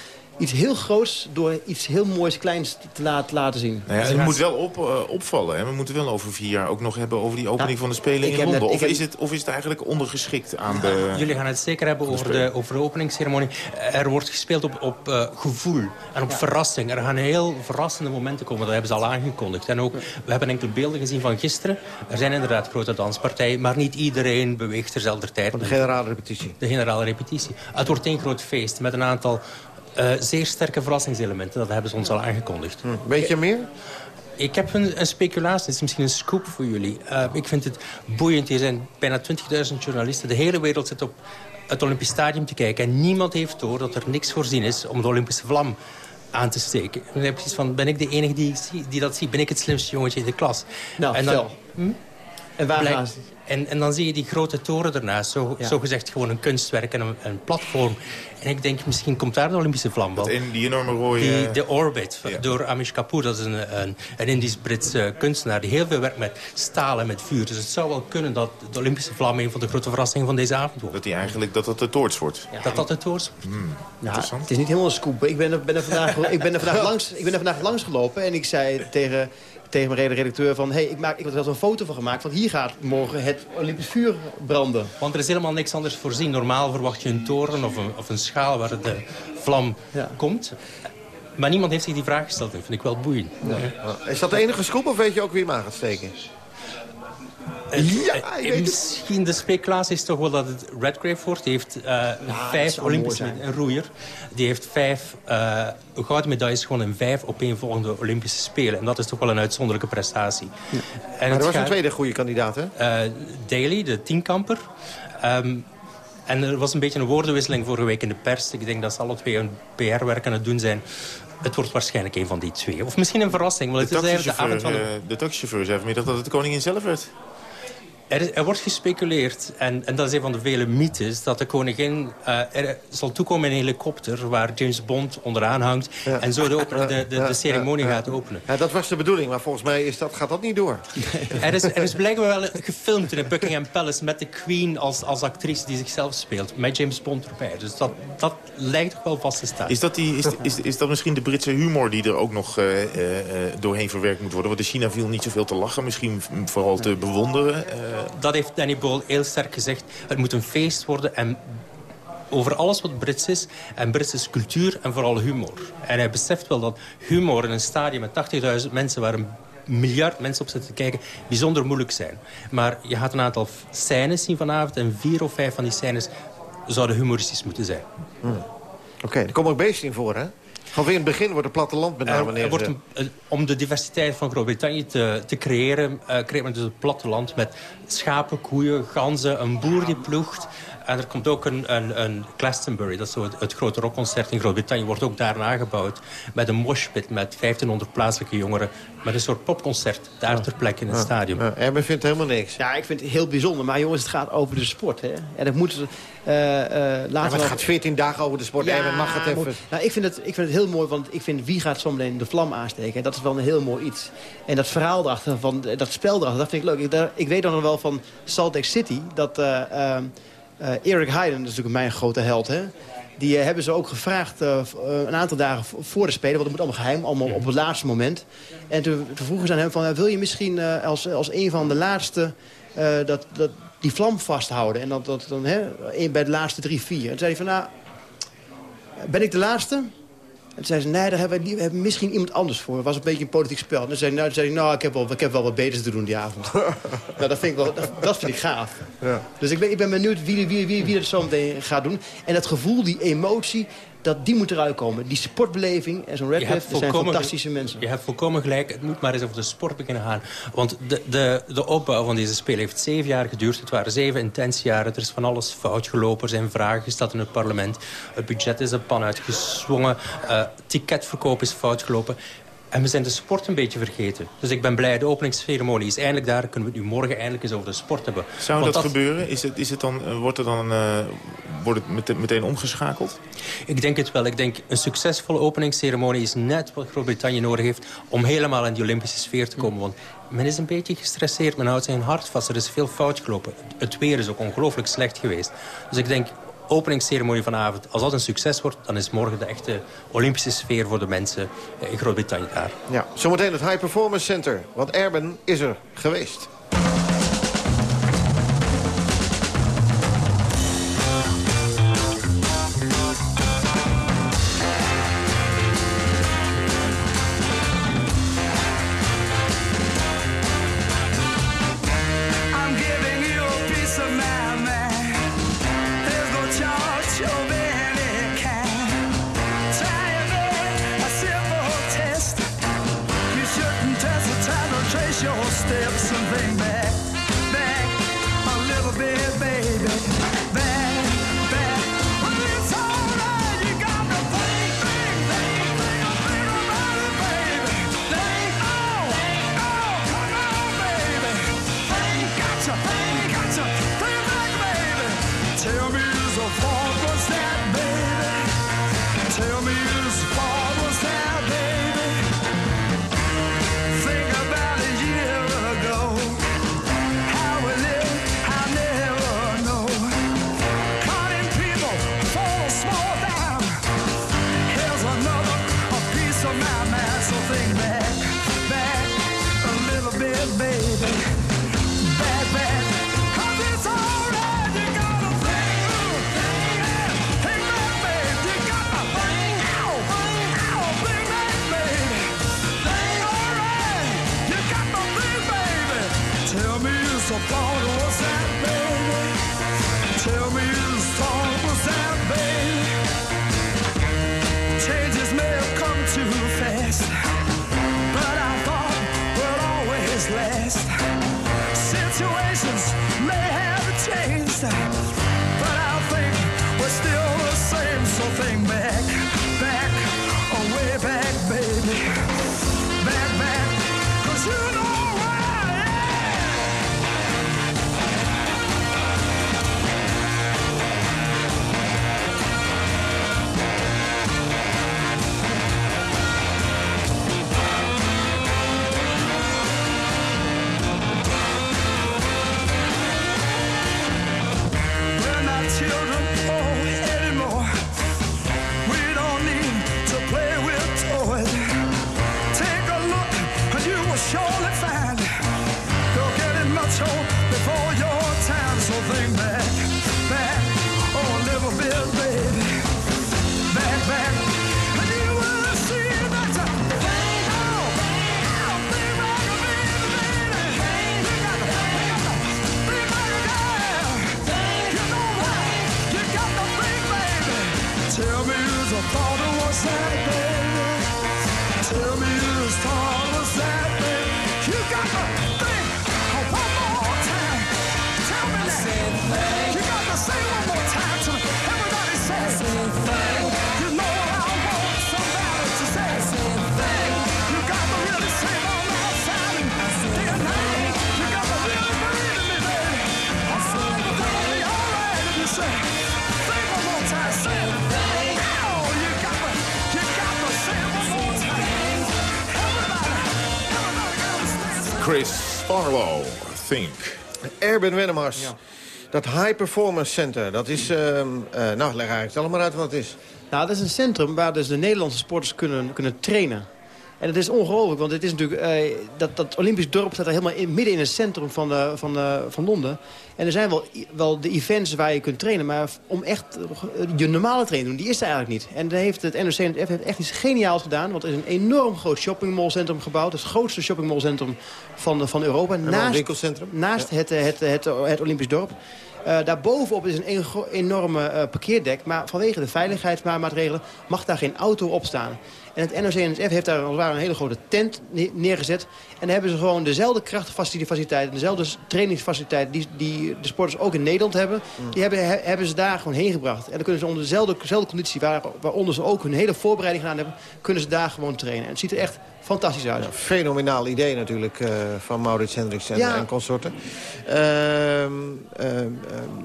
Iets heel groots door iets heel moois, kleins te laten, laten zien. Nou ja, het moet wel op, eh, opvallen. Hè? We moeten wel over vier jaar ook nog hebben over die opening Nou, van de Spelen in Londen. net- of, heb- is het, of is het eigenlijk ondergeschikt aan de... Jullie gaan het zeker hebben over de, over de openingsceremonie. Er wordt gespeeld op, op eh, gevoel en op verrassing. Er gaan heel verrassende momenten komen, dat hebben ze al aangekondigd. En ook, we hebben enkele beelden gezien van gisteren. Er zijn inderdaad grote danspartijen, maar niet iedereen beweegt terzelfde tijd. De generale repetitie. De generale repetitie. Het wordt één groot feest met een aantal eh, zeer sterke verrassingselementen. Dat hebben ze ons al aangekondigd. Weet je meer? Ik heb een, een speculatie, het is misschien een scoop voor jullie. Eh, ik vind het boeiend. Hier zijn bijna 20.000 journalisten. De hele wereld zit op het Olympisch Stadion te kijken. En niemand heeft door dat er niks voorzien is om de Olympische vlam aan te steken. En dan heb je precies van, ben ik de enige die, die dat ziet? Ben ik het slimste jongetje in de klas? Nou, en dan. Hm? En waar Blijk- gaan ze? En, en dan zie je die grote toren ernaast. Zo, Ja. zo gezegd gewoon een kunstwerk en een, een platform. En ik denk, misschien komt daar de Olympische vlam wel. Die enorme rode... Die, de Orbit, door Amish Kapoor. Dat is een, een, een Indisch-Brits kunstenaar die heel veel werkt met staal en met vuur. Dus het zou wel kunnen dat de Olympische vlam een van de grote verrassingen van deze avond wordt. Dat die eigenlijk dat dat de toorts wordt. Dat dat het woord Hmm, Ja, interessant. het is niet helemaal een scoop. Ik ben er, ben er, vandaag, ik ben er, vandaag, langs, ik ben er vandaag langs gelopen en ik zei tegen, tegen mijn redacteur van... Hey, ik, maak, ik heb er zelfs een foto van gemaakt, want hier gaat morgen het Olympisch vuur branden. Want er is helemaal niks anders voorzien. Normaal verwacht je een toren of een, of een schaal waar de vlam komt. Maar niemand heeft zich die vraag gesteld. Dat vind ik wel boeiend. Is dat de enige scoop of weet je ook wie hem aan gaat steken? Ja, Misschien de speculatie is toch wel dat het Redgrave wordt. Die heeft eh, vijf Olympische een roeier. Die heeft vijf eh, gouden medailles gewonnen in vijf opeenvolgende Olympische Spelen. En dat is toch wel een uitzonderlijke prestatie. En Maar er was een tweede goede kandidaat, hè? eh, Daly, de tienkamper. Ehm, en er was een beetje een woordenwisseling vorige week in de pers. Ik denk dat ze alle twee een PR-werk aan het doen zijn. Het wordt waarschijnlijk een van die twee. Of misschien een verrassing. Want De het is eigenlijk de avond van de... eh, de taxichauffeur zei vanmiddag dat het de koningin zelf werd. Er, er wordt gespeculeerd, en, en dat is een van de vele mythes... dat de koningin eh, er zal toekomen in een helikopter... waar James Bond onderaan hangt... en zo de, de, de, de ceremonie Ja, ja. gaat openen. Ja, dat was de bedoeling, maar volgens mij is dat, gaat dat niet door. Er is, er is blijkbaar wel gefilmd in het Buckingham Palace... met de Queen als, als actrice die zichzelf speelt. Met James Bond erbij. Dus dat, dat lijkt toch wel vast te staan. Is dat, die, is, is, is dat misschien de Britse humor die er ook nog eh, eh, doorheen verwerkt moet worden? Want in China viel niet zoveel te lachen, misschien vooral te bewonderen. Eh. Dat heeft Danny Boyle heel sterk gezegd. Het moet een feest worden en over alles wat Brits is. En Brits is cultuur en vooral humor. En hij beseft wel dat humor in een stadion met 80.000 mensen... waar een miljard mensen op zitten te kijken, bijzonder moeilijk zijn. Maar je gaat een aantal scènes zien vanavond... en vier of vijf van die scènes zouden humoristisch moeten zijn. Oké, er komen ook beesten in voor, hè? In het begin wordt het platteland met name Er, wordt een- een- om de diversiteit van Groot-Brittannië te, te creëren... eh creëert men dus het platteland met schapen, koeien, ganzen, een boer die ploegt. En er komt ook een, een, een Glastonbury, dat is zo het, het grote rockconcert in Groot-Brittannië... wordt ook daarna gebouwd met een moshpit met 1500 plaatselijke jongeren... met een soort popconcert daar ter plekke in het stadion. Ja, Erben vindt helemaal niks. Ja, ik vind het heel bijzonder. Maar jongens, het gaat over de sport. Hè? En moet, eh, eh, laten Ja, we maar het gaat 14 dagen over de sport. Erben mag het even... Nou, ik, vind het, ik vind het heel mooi, want ik vind wie gaat zometeen de vlam aansteken. En dat is wel een heel mooi iets. En dat verhaal erachter, van, dat spel erachter, dat vind ik leuk. Ik, daar- ik weet dan nog wel van Salt Lake City, dat eh, eh, eh, Eric Heiden, dat is natuurlijk mijn grote held, hè. Die eh, hebben ze ook gevraagd eh, eh, een aantal dagen voor de Spelen. Want het moet allemaal geheim, allemaal op het laatste moment. En toen, toen vroegen ze aan hem van... eh, wil je misschien eh, als, als een van de laatste eh, dat, dat, die vlam vasthouden? En dat, dat dan hè, bij de laatste drie, vier. En toen zei hij van... nou, ben ik de laatste? En toen zei ze, nee, daar hebben we, hebben misschien iemand anders voor. Het was een beetje een politiek spel. En toen zei, nou, toen zei hij, nou, ik heb, wel, ik heb wel wat beters te doen die avond. nou, dat vind ik wel, dat, dat vind ik gaaf. Ja. Dus ik ben, ik ben benieuwd wie, wie, wie, wie dat zo meteen gaat doen. En dat gevoel, die emotie, dat die moet eruit komen. Die sportbeleving en zo'n Redcliffe, dat zijn fantastische mensen. Je hebt volkomen gelijk. Het moet maar eens over de sport beginnen gaan. Want de, de, de opbouw van deze Spelen heeft zeven jaar geduurd. Het waren zeven intense jaren. Er is van alles fout gelopen. Er zijn vragen gesteld in het parlement. Het budget is de pan uitgezwongen. Eh ticketverkoop is fout gelopen. En we zijn de sport een beetje vergeten. Dus ik ben blij, de openingsceremonie is eindelijk daar. Kunnen we het nu morgen eindelijk eens over de sport hebben. Zou dat, gebeuren? Is het, is het dan, eh, wordt, er dan, eh, wordt het meteen, meteen omgeschakeld? Ik denk het wel. Ik denk een succesvolle openingsceremonie is net wat Groot-Brittannië nodig heeft... om helemaal in die Olympische sfeer te komen. Want men is een beetje gestresseerd. Men houdt zijn hart vast. Er is veel fout gelopen. Het weer is ook ongelooflijk slecht geweest. Dus ik denk, openingsceremonie vanavond... als dat een succes wordt, dan is morgen de echte Olympische sfeer... voor de mensen in Groot-Brittannië daar. Ja, zometeen het High Performance Center. Want Erben is er geweest. Erben Wennemars. Dat High Performance Center, dat is... eh, nou, leg eigenlijk zelf maar uit wat het is. Nou, dat is een centrum waar dus de Nederlandse sporters kunnen, kunnen trainen. En het is ongelooflijk, want het is natuurlijk, eh, dat, dat Olympisch dorp staat er helemaal in, midden in het centrum van, de, van, de, van Londen. En er zijn wel, wel de events waar je kunt trainen, maar om echt eh, je normale training te doen, die is er eigenlijk niet. En daar heeft het NOC-NSF heeft echt iets geniaals gedaan, want er is een enorm groot shoppingmallcentrum gebouwd. Het grootste shoppingmallcentrum van, van Europa. En een winkelcentrum. Naast het, het, het, het, Olympisch dorp. Eh, daarbovenop is een enorme eh, parkeerdek. Maar vanwege de veiligheidsmaatregelen mag daar geen auto op staan. En het NOC-NSF heeft daar als het ware een hele grote tent ne- neergezet. En dan hebben ze gewoon dezelfde krachtfaciliteiten, dezelfde trainingsfaciliteiten... die, die de sporters ook in Nederland hebben, die hebben, he- hebben ze daar gewoon heen gebracht. En dan kunnen ze onder dezelfde, dezelfde conditie, waar, waaronder ze ook hun hele voorbereiding gedaan hebben... kunnen ze daar gewoon trainen. En het ziet er echt fantastisch uit. Fenomenaal idee natuurlijk eh, van Maurits Hendricks en, Ja. en consorten. Ehm, ehm, ehm,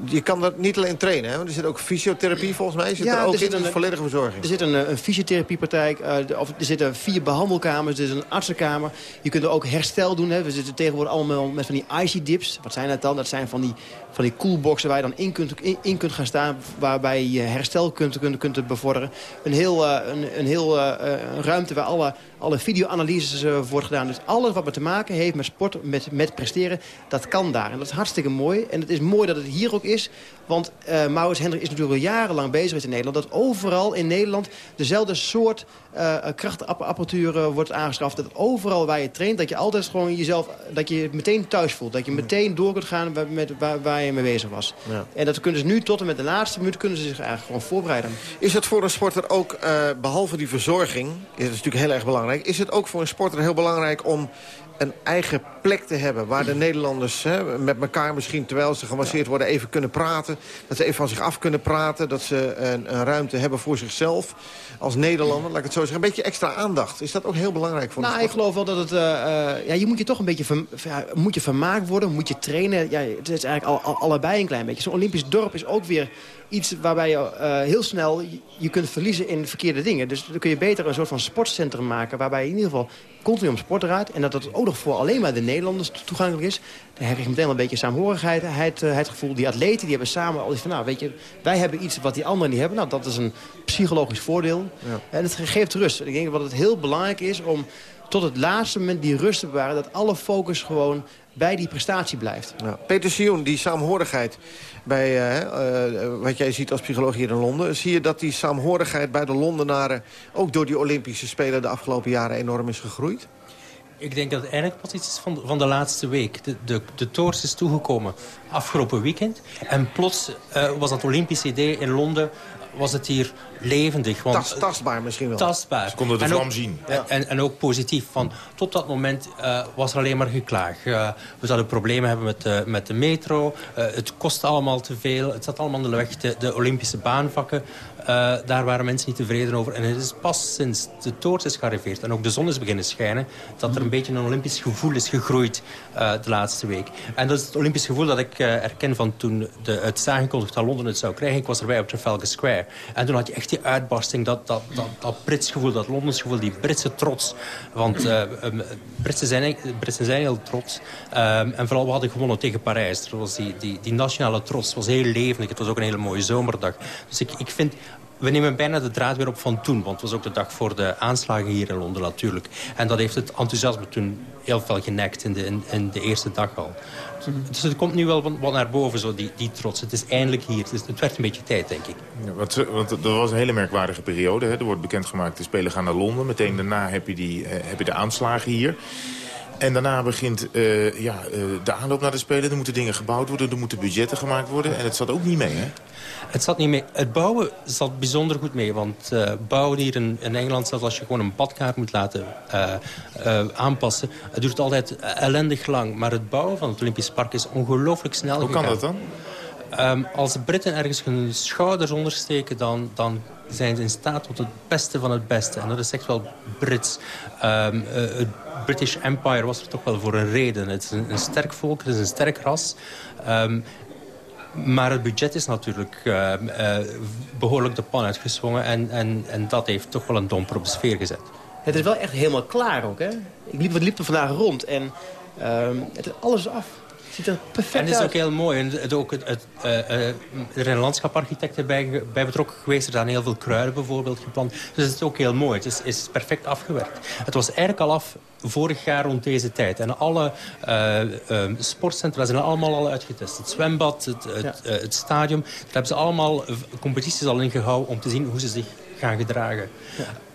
je kan dat niet alleen trainen, hè? want er zit ook fysiotherapie volgens mij. Zit er ook in, dus volledige verzorging. Er zit een, eh, een fysiotherapiepraktijk, eh, of er zitten vier behandelkamers, er is een artsenkamer. Je kunt er ook herstel doen. Hè. We zitten tegenwoordig allemaal met van die icy dips. Wat zijn dat dan? Dat zijn van die, van die coolboxen waar je dan in kunt, in, in kunt gaan staan. Waarbij je herstel kunt, kunt, kunt bevorderen. Een heel, een, een heel een ruimte waar alle, alle videoanalyses eh, wordt gedaan. Dus alles wat maar te maken heeft met sport, met, met presteren, dat kan daar. En dat is hartstikke mooi. En het is mooi dat het hier ook is. Want eh Maurits Hendrik is natuurlijk al jarenlang bezig geweest in Nederland. Dat overal in Nederland dezelfde soort eh krachtapparatuur eh, wordt aangeschaft. Dat overal waar je traint, dat je altijd gewoon jezelf... dat je je meteen thuis voelt. Dat je meteen door kunt gaan waar, met, waar, waar je mee bezig was. Ja. En dat kunnen ze nu tot en met de laatste minuut... kunnen ze zich eigenlijk gewoon voorbereiden. Is het voor een sporter ook, eh, behalve die verzorging... is het natuurlijk heel erg belangrijk... is het ook voor een sporter heel belangrijk om een eigen plek te hebben... waar de Nederlanders hè, met elkaar misschien, terwijl ze gemasseerd worden... even kunnen praten, dat ze even van zich af kunnen praten... dat ze een, een ruimte hebben voor zichzelf als Nederlander. Laat ik het zo zeggen, een beetje extra aandacht. Is dat ook heel belangrijk voor Nou, ik geloof wel dat het... eh, eh, ja, je moet je toch een beetje... ja, moet je vermaakt worden, moet je trainen. Ja, het is eigenlijk al, al- allebei een klein beetje. Zo'n Olympisch dorp is ook weer iets waarbij je eh, heel snel... Je, je kunt verliezen in verkeerde dingen. Dus dan kun je beter een soort van sportcentrum maken... waarbij je in ieder geval continu om sport draait. En dat dat ook nog voor alleen maar de Nederlanders to- toegankelijk is. Dan heb je meteen wel een beetje saamhorigheid, het, eh, het gevoel. Die atleten die hebben samen al iets van... Nou, weet je, wij hebben iets wat die anderen niet hebben. Nou, dat is een psychologisch voordeel. En het geeft rust. Ik denk dat het heel belangrijk is om tot het laatste moment die rust te bewaren. Dat alle focus gewoon bij die prestatie blijft. Ja. Peter Sioen, die saamhorigheid bij eh, eh, wat jij ziet als psycholoog hier in Londen... zie je dat die saamhorigheid bij de Londenaren... ook door die Olympische Spelen de afgelopen jaren enorm is gegroeid? Ik denk dat het eigenlijk pas iets is van, van de laatste week. De, de, de tours is toegekomen afgelopen weekend. En plots eh, was dat Olympische idee in Londen was het hier levendig. Want, Tas- tastbaar misschien wel. Tastbaar. Ze konden de vlam zien. En, en, en ook positief. Van, tot dat moment eh, was er alleen maar geklaag. Eh, we zouden problemen hebben met de, met de metro. Eh, het kost allemaal te veel. Het zat allemaal in de weg. De, de Olympische baanvakken. eh, daar waren mensen niet tevreden over. En het is pas sinds de toorts is gearriveerd en ook de zon is beginnen schijnen... dat er een beetje een Olympisch gevoel is gegroeid eh, de laatste week. En dat is het Olympisch gevoel dat ik eh herken van toen de, het is aangekondigd dat Londen het zou krijgen. Ik was erbij op Trafalgar Square. En toen had je echt die uitbarsting, dat, dat, dat, dat Brits gevoel, dat Londens gevoel, die Britse trots. Want eh, ehm, Britsen, zijn, Britsen zijn heel trots. Ehm, en vooral, we hadden gewonnen tegen Parijs. Er was die, die, die nationale trots was heel levendig. Het was ook een hele mooie zomerdag. Dus ik, ik vind... We nemen bijna de draad weer op van toen. Want het was ook de dag voor de aanslagen hier in Londen natuurlijk. En dat heeft het enthousiasme toen heel veel genekt in de, in, in de eerste dag al. Dus er komt nu wel wat wat naar boven, zo die, die trots. Het is eindelijk hier. Het, is, het werd een beetje tijd, denk ik. Ja, want, want er was een hele merkwaardige periode. Hè. Er wordt bekendgemaakt, de Spelen gaan naar Londen. Meteen daarna heb je, die, eh, heb je de aanslagen hier. En daarna begint uh, ja, uh, de aanloop naar de Spelen. Er moeten dingen gebouwd worden, er moeten budgetten gemaakt worden. En het zat ook niet mee, hè? Het zat niet mee. Het bouwen zat bijzonder goed mee. Want uh, bouwen hier in, in Engeland, zelfs als je gewoon een badkaart moet laten aanpassen... het duurt altijd ellendig lang. Maar het bouwen van het Olympisch Park is ongelooflijk snel Hoe gegaan. kan dat dan? Um, als de Britten ergens hun schouders ondersteken... dan, dan zijn ze in staat tot het beste van het beste. En dat is echt wel Brits. Um, uh, het British Empire was er toch wel voor een reden. Het is een, sterk volk, het is een sterk ras. Um, maar het budget is natuurlijk uh, uh, behoorlijk de pan uitgezwongen. En, en, en dat heeft toch wel een domper op de sfeer gezet. Het is wel echt helemaal klaar ook, hè? Ik liep, liep er vandaag rond en het is alles af ziet er perfect En het is uit. ook heel mooi. En het, ook het, het, uh, uh, er zijn landschapsarchitecten bij, bij betrokken geweest. Er zijn heel veel kruiden bijvoorbeeld geplant. Dus het is ook heel mooi. Het is, is perfect afgewerkt. Het was eigenlijk al af vorig jaar rond deze tijd. En alle uh, sportcentra zijn allemaal al uitgetest. Het zwembad, het, het, ja. het stadion. Daar hebben ze allemaal competities al ingehouden om te zien hoe ze zich gedragen.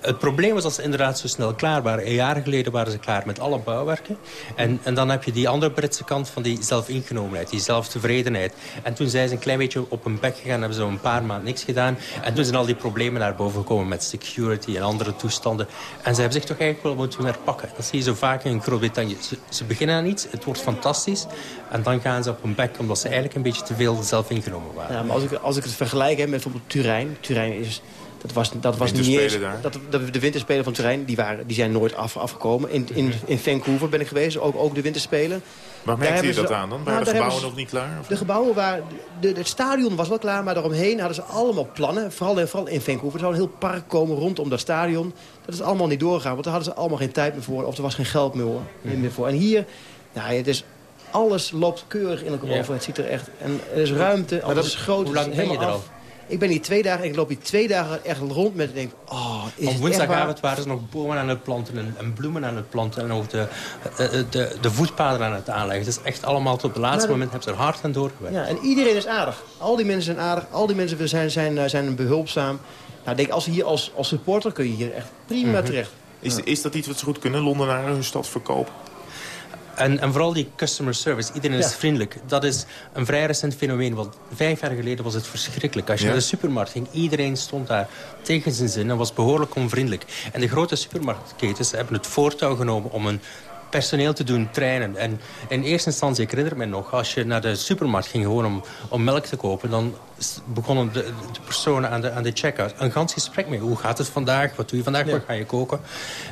Het probleem was dat ze inderdaad zo snel klaar waren. Een jaar geleden waren ze klaar met alle bouwwerken. En, en dan heb je die andere Britse kant van die zelfingenomenheid, die zelftevredenheid. En toen zijn ze een klein beetje op hun bek gegaan, hebben ze een paar maanden niks gedaan. En toen zijn al die problemen naar boven gekomen met security en andere toestanden. En ze hebben zich toch eigenlijk wel moeten herpakken. Dat zie je zo vaak in Groot-Brittannië. Ze, ze, beginnen aan iets, het wordt fantastisch. En dan gaan ze op hun bek, omdat ze eigenlijk een beetje te veel zelf ingenomen waren. Ja, maar als ik, als ik het vergelijk met bijvoorbeeld Turijn. Turijn is dat was, dat was niet eens, dat, de, de winterspelen van Turijn die waren, die zijn nooit af, afgekomen. In, in, in Vancouver ben ik geweest, ook, ook de winterspelen. Waar merkte je dat ze, aan dan? Waren nou, de gebouwen nog niet klaar? Of? De gebouwen waren... De, het stadion was wel klaar, maar daaromheen hadden ze allemaal plannen. Vooral, vooral in Vancouver. Er zou een heel park komen rondom dat stadion. Dat is allemaal niet doorgegaan, want daar hadden ze allemaal geen tijd meer voor. Of er was geen geld meer, hoor, meer voor. En hier, nou, het is alles loopt keurig in elkaar ja. over. Het ziet er echt... En er is ruimte, alles is groot. Hoe lang ben je er al? Ik ben hier twee dagen en ik loop hier twee dagen echt rond met en denk, oh, is Op woensdagavond waren ze nog bomen aan het planten en, en, bloemen aan het planten. En ook de, de, de, de voetpaden aan het aanleggen. Het is echt allemaal tot het laatste moment hebben ze er hard aan doorgewerkt. Ja, en iedereen is aardig. Al die mensen zijn aardig. Al die mensen zijn, zijn, zijn behulpzaam. Nou, denk, als, hier als, als supporter kun je hier echt prima mm -hmm. terecht. Is, ja. is dat iets wat ze goed kunnen, Londenaren hun stad verkopen? En, en, vooral die customer service. Iedereen is ja. vriendelijk. Dat is een vrij recent fenomeen. Want vijf jaar geleden was het verschrikkelijk. Als je ja. naar de supermarkt ging, iedereen stond daar tegen zijn zin... en was behoorlijk onvriendelijk. En de grote supermarktketens hebben het voortouw genomen... om een personeel te doen trainen. En in eerste instantie, ik herinner me nog... als je naar de supermarkt ging gewoon om, om melk te kopen... dan begonnen de, de personen aan de, aan de checkout een gans gesprek mee. Hoe gaat het vandaag? Wat doe je vandaag? Ja. Wat ga je koken?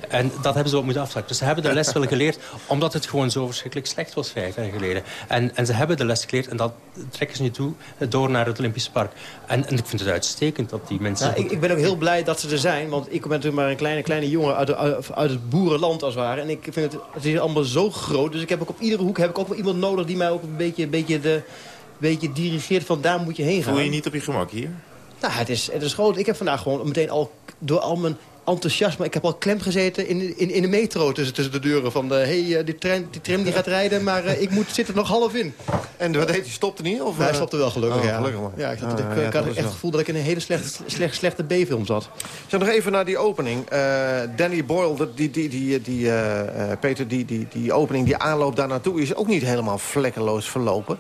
En dat hebben ze ook moeten afsluiten. Dus ze hebben de les wel geleerd... omdat het gewoon zo verschrikkelijk slecht was vijf jaar geleden. En, en ze hebben de les geleerd en dat trekken ze nu toe door naar het Olympisch Park. En, en ik vind het uitstekend dat die mensen... Nou, ik, ik, ben ook heel blij dat ze er zijn. Want ik ben natuurlijk maar een kleine, kleine jongen uit, de, uit, uit het boerenland als het ware. En ik vind het, het is allemaal zo groot. Dus ik heb ook op iedere hoek heb ik ook wel iemand nodig die mij ook een beetje, een beetje de beetje dirigeert van daar moet je heen gaan. Voel je je niet op je gemak hier? Nou, het is, het is groot. Ik heb vandaag gewoon meteen al door al mijn enthousiasme... Ik heb al klem gezeten in, in, in de metro tussen, tussen de deuren. Van, de, hey, die, tram, die tram die gaat rijden, maar uh, ik moet, zit er nog half in. En wat deed hij? Stopte niet? Of, nou, hij stopte wel gelukkig, oh, ja. Gelukkig maar. Ja, ik, had, ah, ik, ja, ik had echt het gevoel dat ik in een hele slechte, slecht, slechte B-film zat. Zeg nog even naar die opening. Uh, Danny Boyle, die, die, die, die, uh, Peter, die, die, die opening, die aanloop daar naartoe... is ook niet helemaal vlekkeloos verlopen.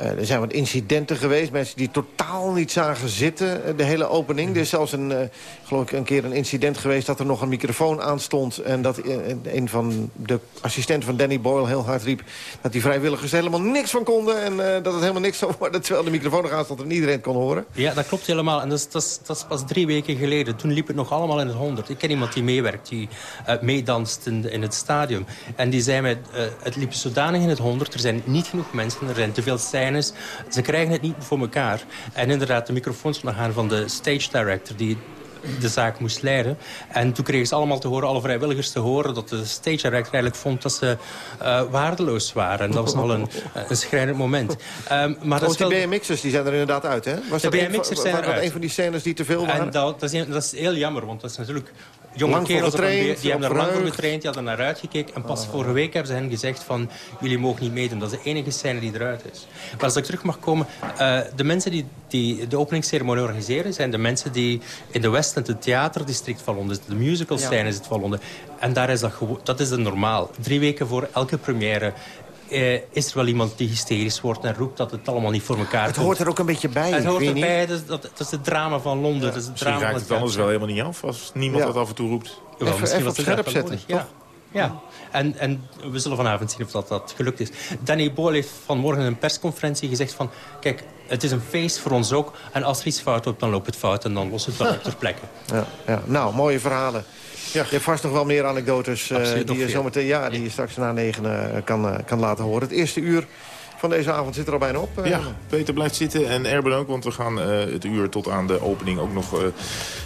Uh, er zijn wat incidenten geweest. Mensen die totaal niet zagen zitten, de hele opening. Er is zelfs een, uh, geloof ik, een keer een incident geweest... dat er nog een microfoon aanstond... en dat een van de assistenten van Danny Boyle heel hard riep... dat die vrijwilligers er helemaal niks van konden... en dat het helemaal niks zou worden, terwijl de microfoon nog aanstond... en iedereen kon horen. Ja, dat klopt helemaal. En dat is, pas drie weken geleden. Toen liep het nog allemaal in het honderd. Ik ken iemand die meewerkt, die meedanst in, in, het stadion. En die zei mij, het liep zodanig in het honderd... er zijn niet genoeg mensen, er zijn te veel Ze krijgen het niet voor elkaar. En inderdaad, de microfoons gaan van de stage director... die de zaak moest leiden. En toen kregen ze allemaal te horen, alle vrijwilligers te horen... dat de stage director eigenlijk vond dat ze uh, waardeloos waren. En dat was nog een, een schrijnend moment. Um, maar dat wel... die BMX'ers die zijn er inderdaad uit, hè? Was de BMX'ers zijn eruit. een van die scènes die te veel waren? En dat, dat, is, dat is heel jammer, want dat is natuurlijk jonge kerels getraind, die hebben er lang voor getraind, die hadden naar uitgekeken. En pas vorige week hebben ze hen gezegd van, jullie mogen niet meedoen. Dat is de enige scène die eruit is. Maar als ik terug mag komen, eh, de mensen die, die de openingsceremonie organiseren... zijn de mensen die in de West End, het theaterdistrict van Londen... de musical scène is het van Londen. En daar is dat, dat is het normaal. Drie weken voor elke première eh, is er wel iemand die hysterisch wordt en roept dat het allemaal niet voor elkaar Het komt. hoort er ook een beetje bij, Het hoort erbij, dat, is- dat, dat is het drama van Londen. Dat is het Misschien drama raakt van het anders wel helemaal niet af... als niemand Ja. dat af en toe roept. Jawel, Even- misschien even op het scherp zetten. Ja. Ja, en, en we zullen vanavond zien of dat, dat gelukt is. Danny Boyle heeft vanmorgen in een persconferentie gezegd van... kijk, het is een feest voor ons ook. En als er iets fout loopt, dan loopt het fout. En dan lost het wel op ter plekke. Ja, ja. Nou, mooie verhalen. Je hebt vast nog wel meer anekdotes eh, Absoluut, die, je zometeen, ja, die je straks na negen eh, kan, eh, kan laten horen. Het eerste uur van deze avond zit er al bijna op. eh. Ja, Peter blijft zitten en Erben ook, want we gaan eh, het uur tot aan de opening ook nog eh,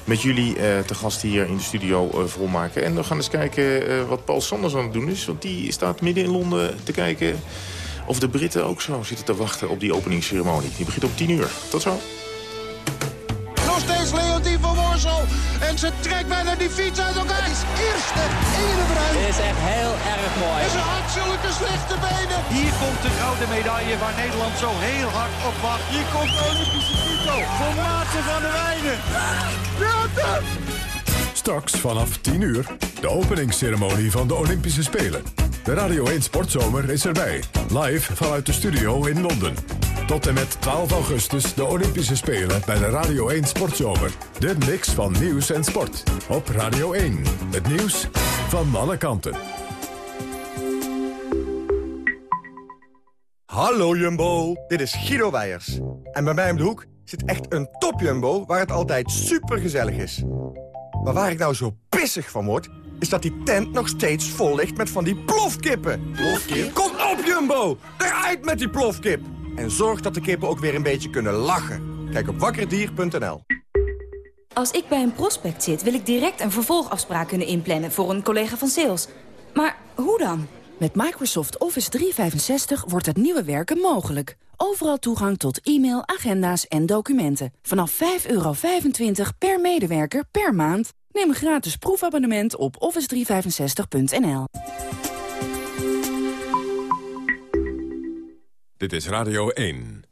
met jullie eh, te gast hier in de studio eh, volmaken. En we gaan eens kijken eh, wat Paul Sanders aan het doen is, want die staat midden in Londen te kijken of de Britten ook zo zitten te wachten op die openingsceremonie. Die begint om 10 uur. Tot zo. En ze trekt bijna die fiets uit elkaar. Het is eerste ene. Dit is echt heel erg mooi. En ze had zulke slechte benen. Hier komt de gouden medaille waar Nederland zo heel hard op wacht. Hier komt de Olympische titel voor Maarten van der Weijden. Straks vanaf 10 uur de openingsceremonie van de Olympische Spelen. De Radio 1 Sportzomer is erbij. Live vanuit de studio in Londen. Tot en met 12 augustus de Olympische Spelen bij de Radio 1 Sportzomer. De mix van nieuws en sport. Op Radio 1. Het nieuws van alle kanten. Hallo Jumbo, dit is Guido Wijers. En bij mij om de hoek zit echt een top Jumbo waar het altijd super gezellig is. Maar waar ik nou zo pissig van word, is dat die tent nog steeds vol ligt met van die plofkippen. Plofkip? Kom op Jumbo, eruit met die plofkip. En zorg dat de kippen ook weer een beetje kunnen lachen. Kijk op wakkerdier.nl. Als ik bij een prospect zit, wil ik direct een vervolgafspraak kunnen inplannen voor een collega van sales. Maar hoe dan? Met Microsoft Office 365 wordt het nieuwe werken mogelijk. Overal toegang tot e-mail, agenda's en documenten. Vanaf 5,25 per medewerker per maand. Neem een gratis proefabonnement op office365.nl. Dit is Radio 1.